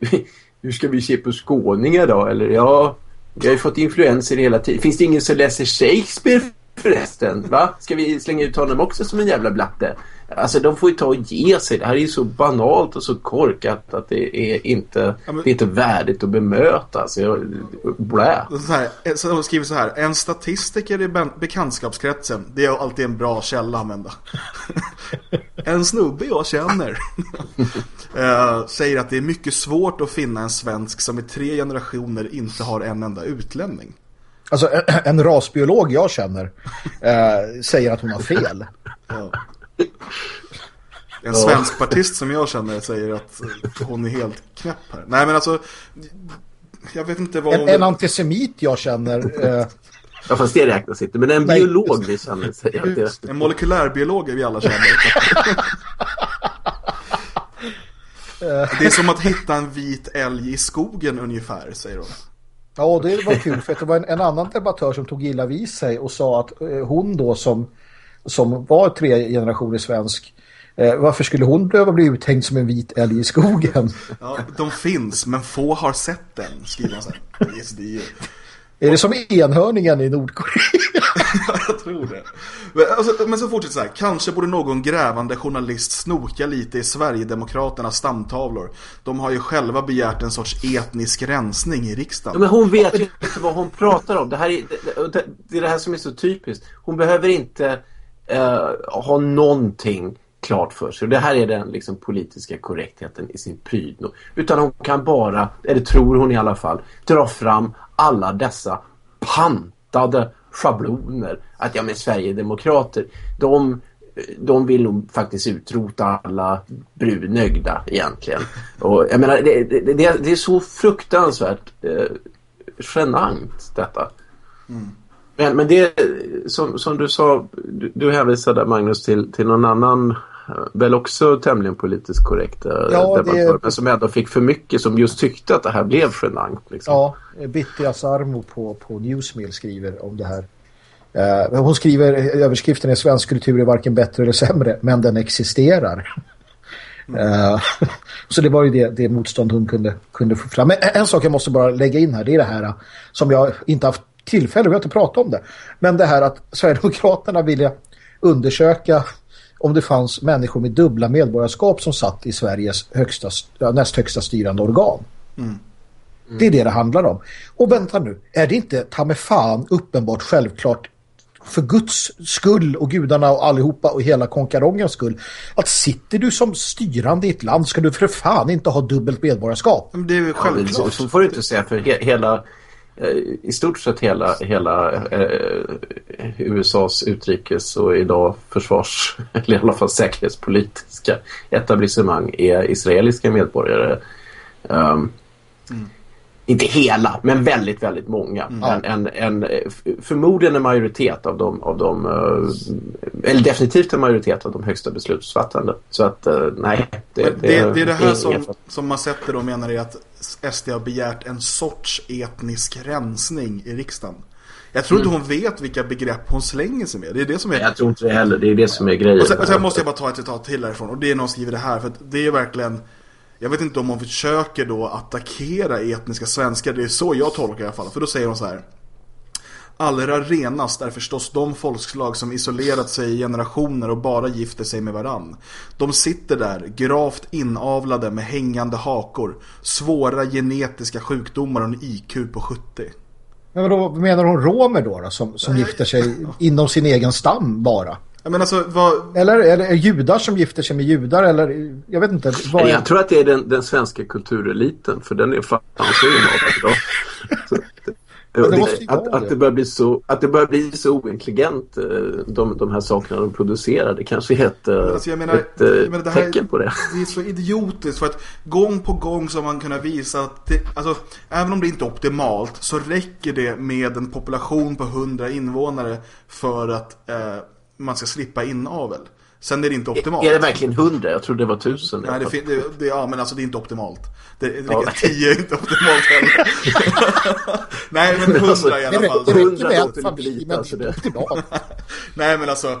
hur ska vi se på skåningar då? Eller ja, vi har ju fått influenser hela tiden. Finns det ingen som läser Shakespeare förresten? Va? Ska vi slänga ut honom också som en jävla blatte? Alltså de får ju ta och ge sig. Det här är ju så banalt och så korkat att det är inte, ja, men... det är inte värdigt att bemöta. Alltså, jag, blä. Så här, så de skriver så här. En statistiker i bekantskapskretsen. Det är alltid en bra källa Amanda. en snubbe jag känner. uh, säger att det är mycket svårt att finna en svensk som i tre generationer inte har en enda utlänning. Alltså en, en rasbiolog jag känner uh, säger att hon har fel. Ja. En svensk partist som jag känner säger att hon är helt knäpp här. Nej men alltså, jag vet inte vad... En, en antisemit jag känner... Eh... Ja fast det räknas inte, men en Nej. biolog vi känner säger att det En molekylärbiolog vi alla känner. det är som att hitta en vit älg i skogen ungefär, säger hon. Ja, det var kul för det var en, en, annan debattör som tog illa vid sig och sa att eh, hon då som som var tre generationer svensk eh, varför skulle hon behöva bli uthängd som en vit älg i skogen? Ja, de finns, men få har sett den, skriver han sen. Yes, det är, är det som enhörningen i Nordkorea? jag tror det. Men, alltså, men så fortsätter så här. Kanske borde någon grävande journalist snoka lite i Sverigedemokraternas stamtavlor. De har ju själva begärt en sorts etnisk rensning i riksdagen. Ja, men hon vet ju inte vad hon pratar om. Det, här är, det, det är det här som är så typiskt. Hon behöver inte eh, ha någonting klart för sig. Och det här är den liksom, politiska korrektheten i sin pryd. Utan hon kan bara, eller tror hon i alla fall, dra fram alla dessa pantade schabloner. Att ja men Sverigedemokrater, de, de vill nog faktiskt utrota alla brunögda egentligen. Och jag menar, det, det, det är så fruktansvärt eh, genant detta. Mm. Men, men det som, som du sa, du, du hänvisade Magnus till, till någon annan väl också tämligen politiskt korrekt eh, ja, debattör, men som ändå fick för mycket som just tyckte att det här blev genant. Liksom. Ja, Bittia Sarmo på, på Newsmail skriver om det här. Uh, hon skriver, överskriften är svensk kultur är varken bättre eller sämre, men den existerar. Mm. Uh, så det var ju det, det motstånd hon kunde, kunde få fram. Men en sak jag måste bara lägga in här, det är det här som jag inte haft tillfälle, vi har inte pratat om det. Men det här att Sverigedemokraterna ville undersöka om det fanns människor med dubbla medborgarskap som satt i Sveriges högsta, näst högsta styrande organ. Mm. Mm. Det är det det handlar om. Och vänta nu, är det inte ta med fan uppenbart självklart för Guds skull och gudarna och allihopa och hela konkarongens skull att sitter du som styrande i ett land ska du för fan inte ha dubbelt medborgarskap. Men det är självklart. Ja, så, får du inte säga för he hela Eh, i stort sett hela, hela eh, USAs utrikes och idag försvars eller i alla fall säkerhetspolitiska etablissemang är israeliska medborgare. Um, mm inte hela, men väldigt, väldigt många. Mm. En, en, en, förmodligen en majoritet av de, av de eh, eller definitivt en majoritet av de högsta beslutsfattande. Så att eh, nej. Det, det, det, det är det här som, som man sätter då menar är att SD har begärt en sorts etnisk rensning i riksdagen. Jag tror mm. inte hon vet vilka begrepp hon slänger sig med. Det är det som är... Jag tror inte det heller. Det är det som är grejen. Och sen, och sen måste jag bara ta ett citat till härifrån. Och det är någon som skriver det här. För det är verkligen jag vet inte om hon försöker då attackera etniska svenskar. Det är så jag tolkar i alla fall. För då säger hon så här. Allra renast är förstås de folkslag som isolerat sig i generationer och bara gifter sig med varann. De sitter där, gravt inavlade med hängande hakor, svåra genetiska sjukdomar och en IQ på 70. Men då menar hon romer då, då som, som gifter sig inom sin egen stam bara? Men alltså, vad... Eller är det judar som gifter sig med judar? Eller, jag vet inte. Vad jag tror att det är den, den svenska kultureliten. För den är fan så idag. Det, att, att, det börjar bli så, att det börjar bli så ointelligent eh, de, de här sakerna de producerar det kanske är ett, eh, alltså menar, ett eh, menar, tecken på det. Det är så idiotiskt för att gång på gång så har man kunnat visa att det, alltså, även om det inte är optimalt så räcker det med en population på 100 invånare för att eh, man ska slippa inavel. Sen är det inte optimalt. Är det verkligen hundra? Jag trodde det var tusen. Nej, det, det, det, ja, men alltså det är inte optimalt. Det, det, ja. Tio är inte optimalt heller. nej, men hundra i alla fall. Det räcker med en familj, men det är inte optimalt. nej, men alltså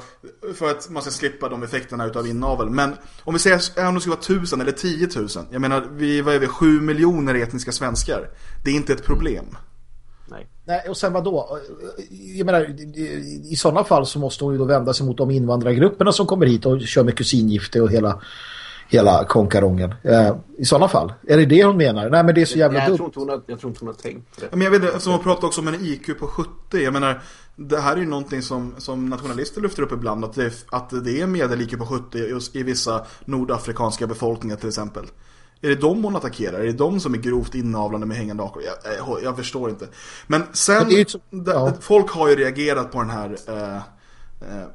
för att man ska slippa de effekterna utav inavel. Men om vi säger om det skulle vara tusen eller tiotusen. Jag menar, vi var över sju miljoner etniska svenskar. Det är inte ett problem. Nej. Nej, och sen vad då? Jag menar, i sådana fall så måste hon ju då vända sig mot de invandrargrupperna som kommer hit och kör med kusingifte och hela, hela konkarongen. Eh, I sådana fall. Är det det hon menar? Nej, men det är så jävla Nej, jag dumt. Tror inte har, jag tror inte hon har tänkt det. Men jag vet eftersom hon pratar också om en IQ på 70. Jag menar, det här är ju någonting som, som nationalister lyfter upp ibland. Att det, att det är medel-IQ på 70 just i vissa nordafrikanska befolkningar till exempel. Är det de hon attackerar? Är det de som är grovt inavlande med hängande akor? Jag, jag, jag, förstår inte. Men sen, Men så, ja. folk har ju reagerat på den här eh, eh,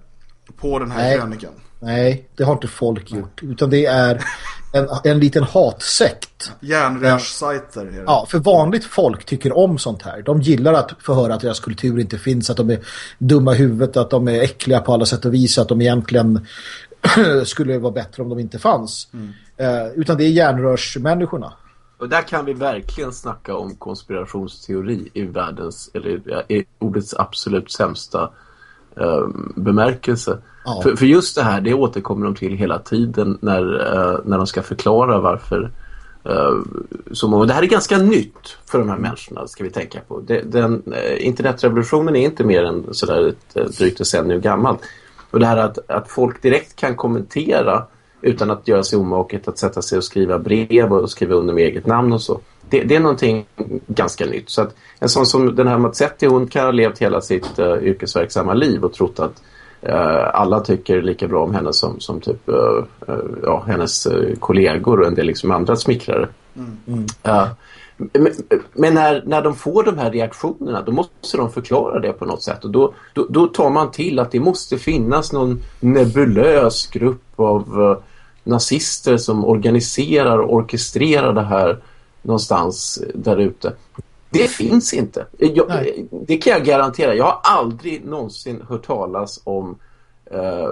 på den här krönikan. Nej, det har inte folk gjort. Utan det är en, en liten hatsekt. Järnrörssajter. Ja, för vanligt folk tycker om sånt här. De gillar att få höra att deras kultur inte finns. Att de är dumma i huvudet. Att de är äckliga på alla sätt och vis. Att de egentligen skulle vara bättre om de inte fanns. Mm. Eh, utan det är järnrörsmänniskorna. Och där kan vi verkligen snacka om konspirationsteori i världens, eller i ordets absolut sämsta eh, bemärkelse. Ja. För, för, just det här, det återkommer de till hela tiden när, eh, när de ska förklara varför Uh, som, det här är ganska nytt för de här människorna ska vi tänka på. Den, uh, internetrevolutionen är inte mer än sådär ett, ett drygt decennium gammal. Och det här att, att folk direkt kan kommentera utan att göra sig omaket att sätta sig och skriva brev och skriva under med eget namn och så. Det, det är någonting ganska nytt. Så att en sån som den här Mazzetti, hon kan ha levt hela sitt uh, yrkesverksamma liv och trott att uh, alla tycker lika bra om henne som, som typ uh, ja, hennes kollegor och en del liksom andra smickrare. Mm. Mm. Men, men, när, när de får de här reaktionerna då måste de förklara det på något sätt och då, då, då tar man till att det måste finnas någon nebulös grupp av nazister som organiserar och orkestrerar det här någonstans där ute. Det finns inte. Jag, det kan jag garantera. Jag har aldrig någonsin hört talas om eh,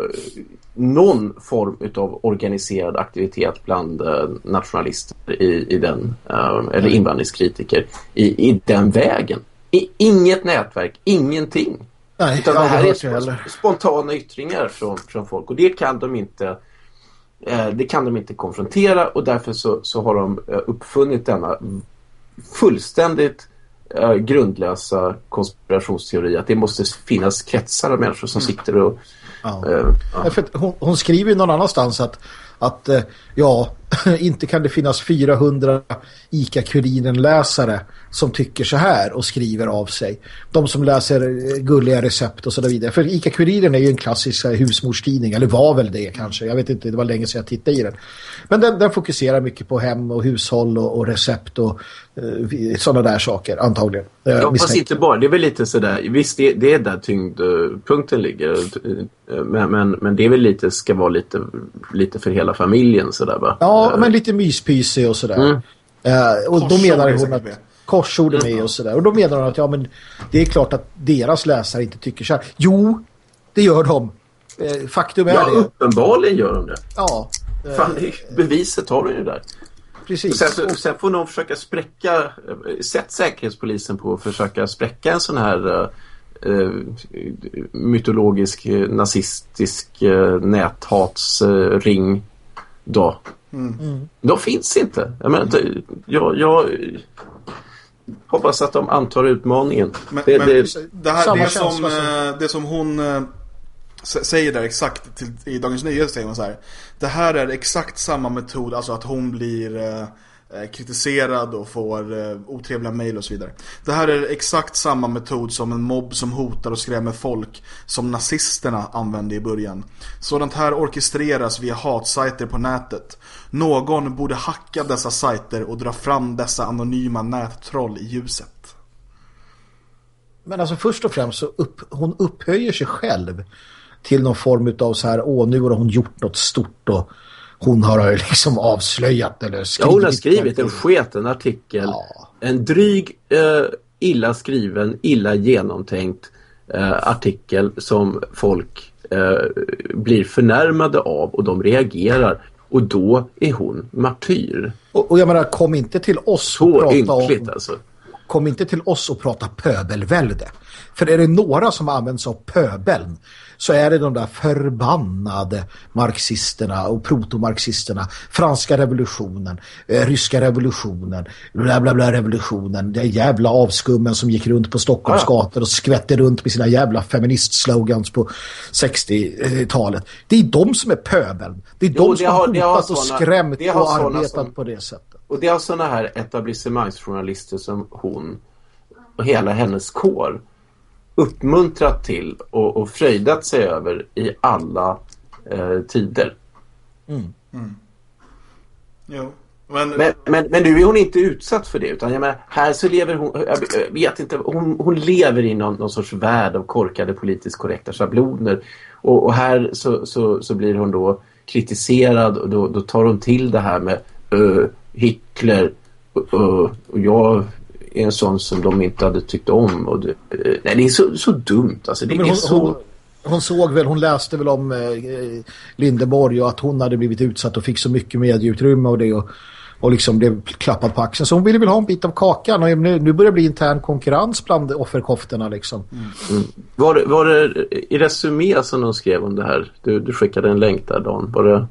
någon form av organiserad aktivitet bland eh, nationalister i, i den, eh, eller invandringskritiker i, i den vägen. I, inget nätverk, ingenting. Nej, Utan det här är spontana yttringar från, från folk och det kan de inte Eh, det kan de inte konfrontera och därför så, så har de eh, uppfunnit denna fullständigt eh, grundlösa konspirationsteori att det måste finnas kretsar av människor som mm. sitter och... Ja. Eh, ja. hon, hon, skriver någon annanstans att, att eh, ja, inte kan det finnas 400 ICA-kurinen-läsare som tycker så här och skriver av sig. De som läser eh, gulliga recept och så vidare. För ICA-kurinen är ju en klassisk husmorstidning, eller var väl det kanske. Jag vet inte, det var länge sedan jag tittade i den. Men den, den fokuserar mycket på hem och hushåll och, och recept och eh, sådana där saker, antagligen. Eh, ja, fast inte bara. Det är väl lite sådär, visst det, det är där tyngdpunkten ligger. Eh, men, men, men det är väl lite, ska vara lite, lite för hela familjen sådär va? Ja, men lite myspysig och sådär. Mm. Uh, och då menar hon att korsord är med och sådär. Och då menar hon att ja, men det är klart att deras läsare inte tycker så här. Jo, det gör de. Eh, faktum är ja, det. Ja, uppenbarligen gör de det. Ja. Fan, beviset har du ju där. Precis. Sen, sen, får någon försöka spräcka, sätt säkerhetspolisen på att försöka spräcka en sån här uh, mytologisk nazistisk uh, näthatsring då. Mm. De finns inte. Jag, menar, jag, jag hoppas att de antar utmaningen. Men, det, men det, det, här, det, som, eh, det som hon eh, säger där exakt till, i Dagens Nyheter säger hon så här. Det här är exakt samma metod, alltså att hon blir eh, Eh, kritiserad och får eh, otrevliga mejl och så vidare. Det här är exakt samma metod som en mobb som hotar och skrämmer folk som nazisterna använde i början. Sådant här orkestreras via hatsajter på nätet. Någon borde hacka dessa sajter och dra fram dessa anonyma nättroll i ljuset. Men alltså först och främst så upp, hon upphöjer sig själv till någon form av så här, åh nu har hon gjort något stort och hon har liksom avslöjat eller skrivit. Ja, hon har skrivit en sketen artikel. Ja. En dryg, eh, illa skriven, illa genomtänkt eh, artikel som folk eh, blir förnärmade av och de reagerar. Och då är hon martyr. Och, och jag menar, kom inte till oss Så och prata ynkligt, om... Alltså. Kom inte till oss och prata pöbelvälde. För är det några som används av pöbeln så är det de där förbannade marxisterna och protomarxisterna. Franska revolutionen, eh, ryska revolutionen, bla bla bla revolutionen. Den jävla avskummen som gick runt på Stockholms gator och skvätte runt med sina jävla feministslogans på 60-talet. Det är de som är pöbeln. Det är jo, de som har, hotat har såna, och skrämt och arbetat som, på det sättet. Och det har sådana här etablissemangsjournalister som hon och hela hennes kår uppmuntrat till och, och fröjdat sig över i alla eh, tider. Mm. Mm. Jo. Men... Men, men, men, nu är hon inte utsatt för det utan jag menar, här så lever hon, jag vet inte, hon, hon lever i någon, någon sorts värld av korkade politiskt korrekta schabloner och, och här så, så, så, blir hon då kritiserad och då, då tar hon till det här med uh, Hitler uh, och jag är en sån som de inte hade tyckt om. Och det, nej, det är så, så dumt. Alltså, det, hon, är så... Hon, hon, såg väl, hon läste väl om eh, Lindeborg och att hon hade blivit utsatt och fick så mycket medieutrymme och det och, och liksom blev klappad på axeln. Så hon ville väl ha en bit av kakan och nu, nu börjar det bli intern konkurrens bland offerkofterna liksom. Mm. Mm. Var, var det i resumé som de skrev om det här? Du, du skickade en länk där Dan. Var det...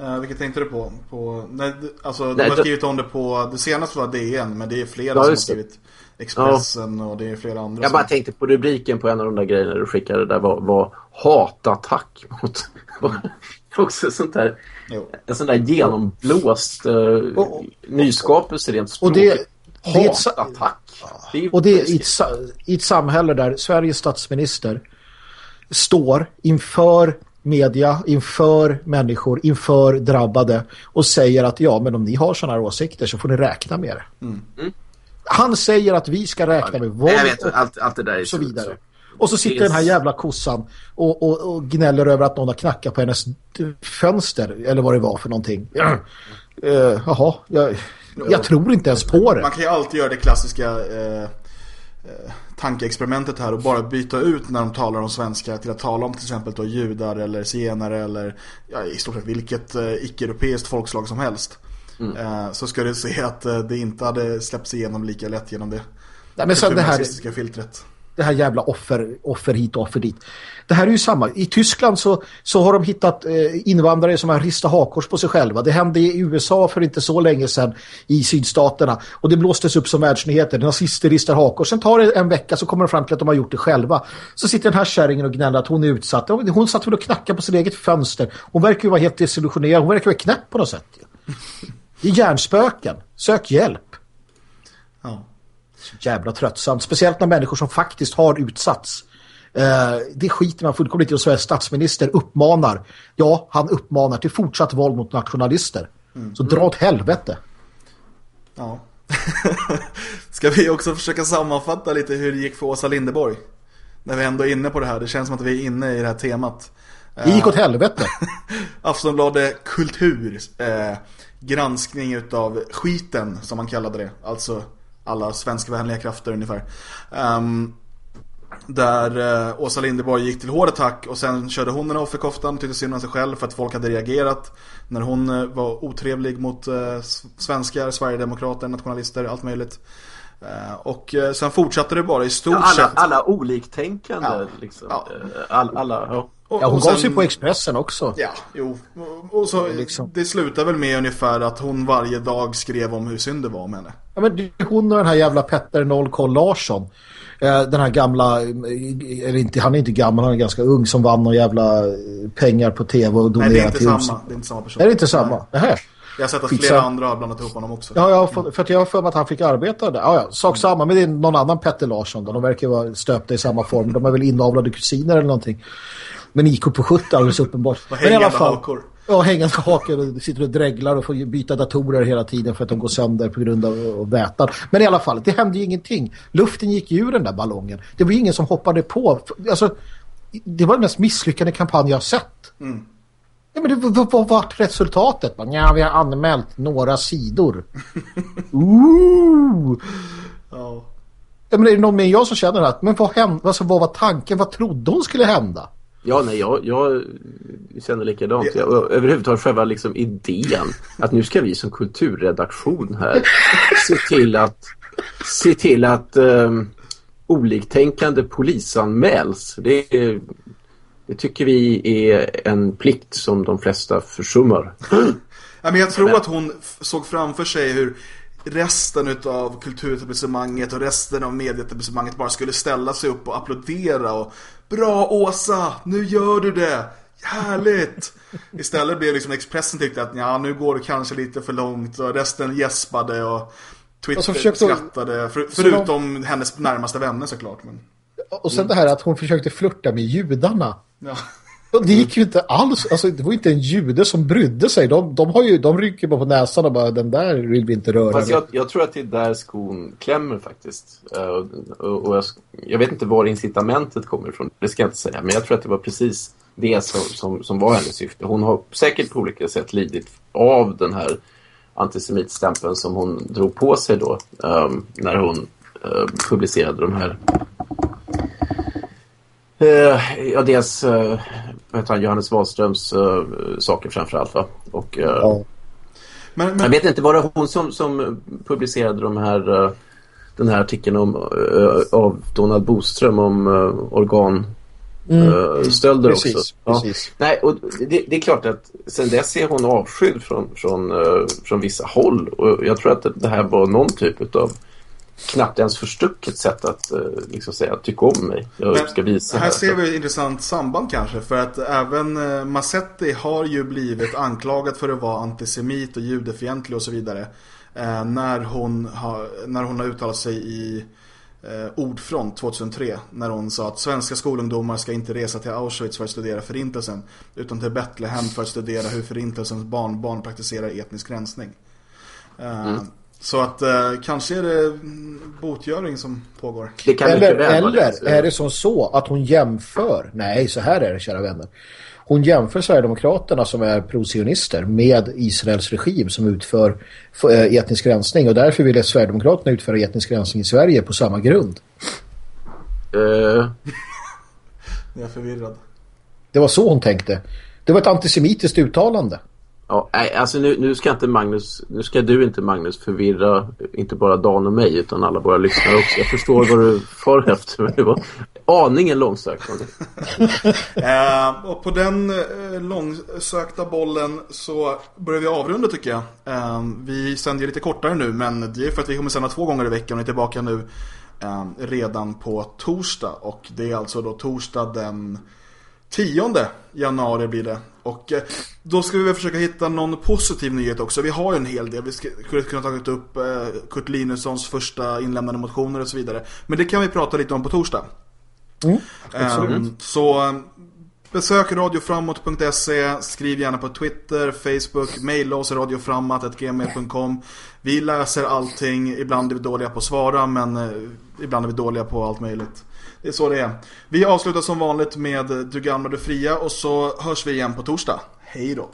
Uh, vilket tänkte du på? på nej, alltså, nej, de har skrivit om det på, det senaste var DN, men det är flera ja, som har skrivit Expressen ja. och det är flera andra. Jag som... bara tänkte på rubriken på en av de där grejerna du skickade där var, var hatattack mot också sånt där jo. en sån där genomblåst uh, och, nyskapelse rent språkligt. Hatattack. Det och det är i ett, i ett samhälle där Sveriges statsminister står inför media, inför människor, inför drabbade och säger att ja, men om ni har sådana här åsikter så får ni räkna med det. Mm. Mm. Han säger att vi ska räkna med våld och allt, allt det där så vidare. Så. Och så sitter den här jävla kossan och, och, och, gnäller över att någon har knackat på hennes fönster eller vad det var för någonting. Ja. Uh, jaha, jag, jag tror inte ens på det. Man kan ju alltid göra det klassiska eh, eh, tankeexperimentet här och bara byta ut när de talar om svenska till att tala om till exempel då judar eller zigenare eller ja, i stort sett vilket eh, icke-europeiskt folkslag som helst. Mm. Eh, så ska du se att eh, det inte hade släppts igenom lika lätt genom det. Nej, men sen det här filtret det här jävla offer, offer hit och offer dit. Det här är ju samma. I Tyskland så, så har de hittat eh, invandrare som har ristat hakors på sig själva. Det hände i USA för inte så länge sedan i sydstaterna. Och det blåstes upp som världsnyheter. Nazister ristar hakors. Sen tar det en vecka så kommer de fram till att de har gjort det själva. Så sitter den här kärringen och gnäller att hon är utsatt. Hon satt väl och knackade på sitt eget fönster. Hon verkar ju vara helt desillusionerad. Hon verkar vara knäpp på något sätt. Det är hjärnspöken. Sök hjälp. Så jävla tröttsamt. Speciellt när människor som faktiskt har utsatts. Eh, det skiter man fullkomligt i och Sveriges statsminister uppmanar. Ja, han uppmanar till fortsatt våld mot nationalister. Mm. Så dra åt helvete. Ja. Ska vi också försöka sammanfatta lite hur det gick för Åsa Lindeborg? När vi ändå är inne på det här. Det känns som att vi är inne i det här temat. Det gick åt helvete. Aftonbladet Kultur. Eh, granskning utav skiten som man kallade det. Alltså alla svenskvänliga krafter ungefär. Um, där uh, Åsa Linderborg gick till hård attack och sen körde hon den offerkoftan tyckte synd om sig själv för att folk hade reagerat när hon uh, var otrevlig mot uh, svenskar, sverigedemokrater, nationalister, allt möjligt. och sen fortsatte det bara i stort ja, alla, sett. Alla oliktänkande ja. liksom. Ja. All, alla, ja. Och, ja, hon gav sig på Expressen också. Ja, jo. Och så liksom. det slutar väl med ungefär att hon varje dag skrev om hur synd det var om henne. Ja, men hon och den här jävla Petter Nollkoll Larsson. Eh, den här gamla, eller inte, han är inte gammal, han är ganska ung som vann några jävla eh, pengar på tv och donerade Nej, det är inte till samma. Det är inte samma person. Är det inte samma? Nej. Jag har sett att flera andra har blandat ihop honom också. Ja, ja för, för att jag har för mig att han fick arbeta där. Ja, ja, sak samma, men det är någon annan Petter Larsson. Då. De verkar vara stöpta i samma form. De är väl inavlade kusiner eller någonting. Men IQ på 70 alldeles uppenbart. Men i alla fall. Hakor. Ja, hängande hakor och sitter och dreglar och får byta datorer hela tiden för att de går sönder på grund av vätan. Men i alla fall, det hände ju ingenting. Luften gick ur den där ballongen. Det var ingen som hoppade på. Alltså, det var den mest misslyckade kampanj jag har sett. Mm. Ja, men det, vad, vad var resultatet? Ja, vi har anmält några sidor. Ooh! Ja. Ja, men är det någon med jag som känner att men vad, hände, alltså, vad var tanken? Vad trodde hon skulle hända? Ja, nej, jag, jag känner likadant. Jag, överhuvudtaget själva liksom idén att nu ska vi som kulturredaktion här se till att se till att um, oliktänkande polisanmäls. Det, det tycker vi är en plikt som de flesta försummar. Ja, men jag tror att hon såg framför sig hur resten av kulturetablissemanget och resten av medieetablissemanget bara skulle ställa sig upp och applådera och Bra Åsa, nu gör du det! Härligt! Istället blev liksom Expressen tyckte att ja, nu går det kanske lite för långt och resten gäspade och Twitter och skrattade för, förutom de... hennes närmaste vänner såklart. Men... Och sen det här att hon försökte flirta med judarna. Ja. Och det gick ju inte alls, alltså det var inte en jude som brydde sig. De, de, har ju, de rycker bara på näsan och bara, den där vill vi inte röra. Fast jag, jag tror att det är där skon klämmer faktiskt. Uh, och, och jag, jag, vet inte var incitamentet kommer ifrån, det ska jag inte säga. Men jag tror att det var precis det som, som, som var hennes syfte. Hon har säkert på olika sätt lidit av den här antisemitstämpeln som hon drog på sig då. Um, när hon uh, publicerade de här Uh, ja, dels uh, han, Johannes Wahlströms uh, saker framförallt va? Och, uh, ja. men, men... Jag vet inte, var det hon som, som publicerade de här, uh, den här artikeln om, av Donald Boström om organ Mm. Stölder precis, också. Precis. Ja. Nej, och det, det, är klart att sen dess är hon avskydd från, från, från vissa håll. Och jag tror att det, det här var någon typ av knappt ens förstucket sätt att uh, liksom säga tycka om mig. Jag Men, ska visa här. Här ser vi ett intressant samband kanske. För att även uh, Massetti har ju blivit anklagad för att vara antisemit och judefientlig och så vidare. Uh, när, hon har, när hon har uttalat sig i eh, Ordfront 2003 när hon sa att svenska skolungdomar ska inte resa till Auschwitz för att studera förintelsen utan till Betlehem för att studera hur förintelsens barnbarn praktiserar etnisk rensning. Eh, mm. Så att eh, kanske är det botgöring som pågår. eller eller är det som så att hon jämför, nej så här är det kära vänner. Hon jämför Sverigedemokraterna som är prosionister med Israels regim som utför eh, etnisk rensning och därför vill Sverigedemokraterna utföra etnisk rensning i Sverige på samma grund. Uh. Jag är förvirrad. Det var så hon tänkte. Det var ett antisemitiskt uttalande. Ja, alltså nu, nu, ska inte Magnus, nu ska du inte Magnus förvirra inte bara Dan och mig utan alla våra lyssnare också. Jag förstår vad du far efter men det var aningen långsökt. uh, och på den uh, långsökta bollen så börjar vi avrunda tycker jag. Uh, vi sänder lite kortare nu men det är för att vi kommer sända två gånger i veckan och är tillbaka nu redan på torsdag. Och det är alltså då torsdag den 10 januari blir det. Och eh, då ska vi försöka hitta någon positiv nyhet också. Vi har ju en hel del. Vi skulle kunna tagit upp eh, Kurt Linussons första inlämnade motioner och så vidare. Men det kan vi prata lite om på torsdag. Mm, um, så eh, besök radioframåt.se Skriv gärna på Twitter, Facebook Maila oss radioframåt.gmail.com Vi läser allting Ibland är vi dåliga på att svara Men ibland är vi dåliga på allt möjligt det är så det är. Vi avslutar som vanligt med Du gamla, du fria och så hörs vi igen på torsdag. Hej då!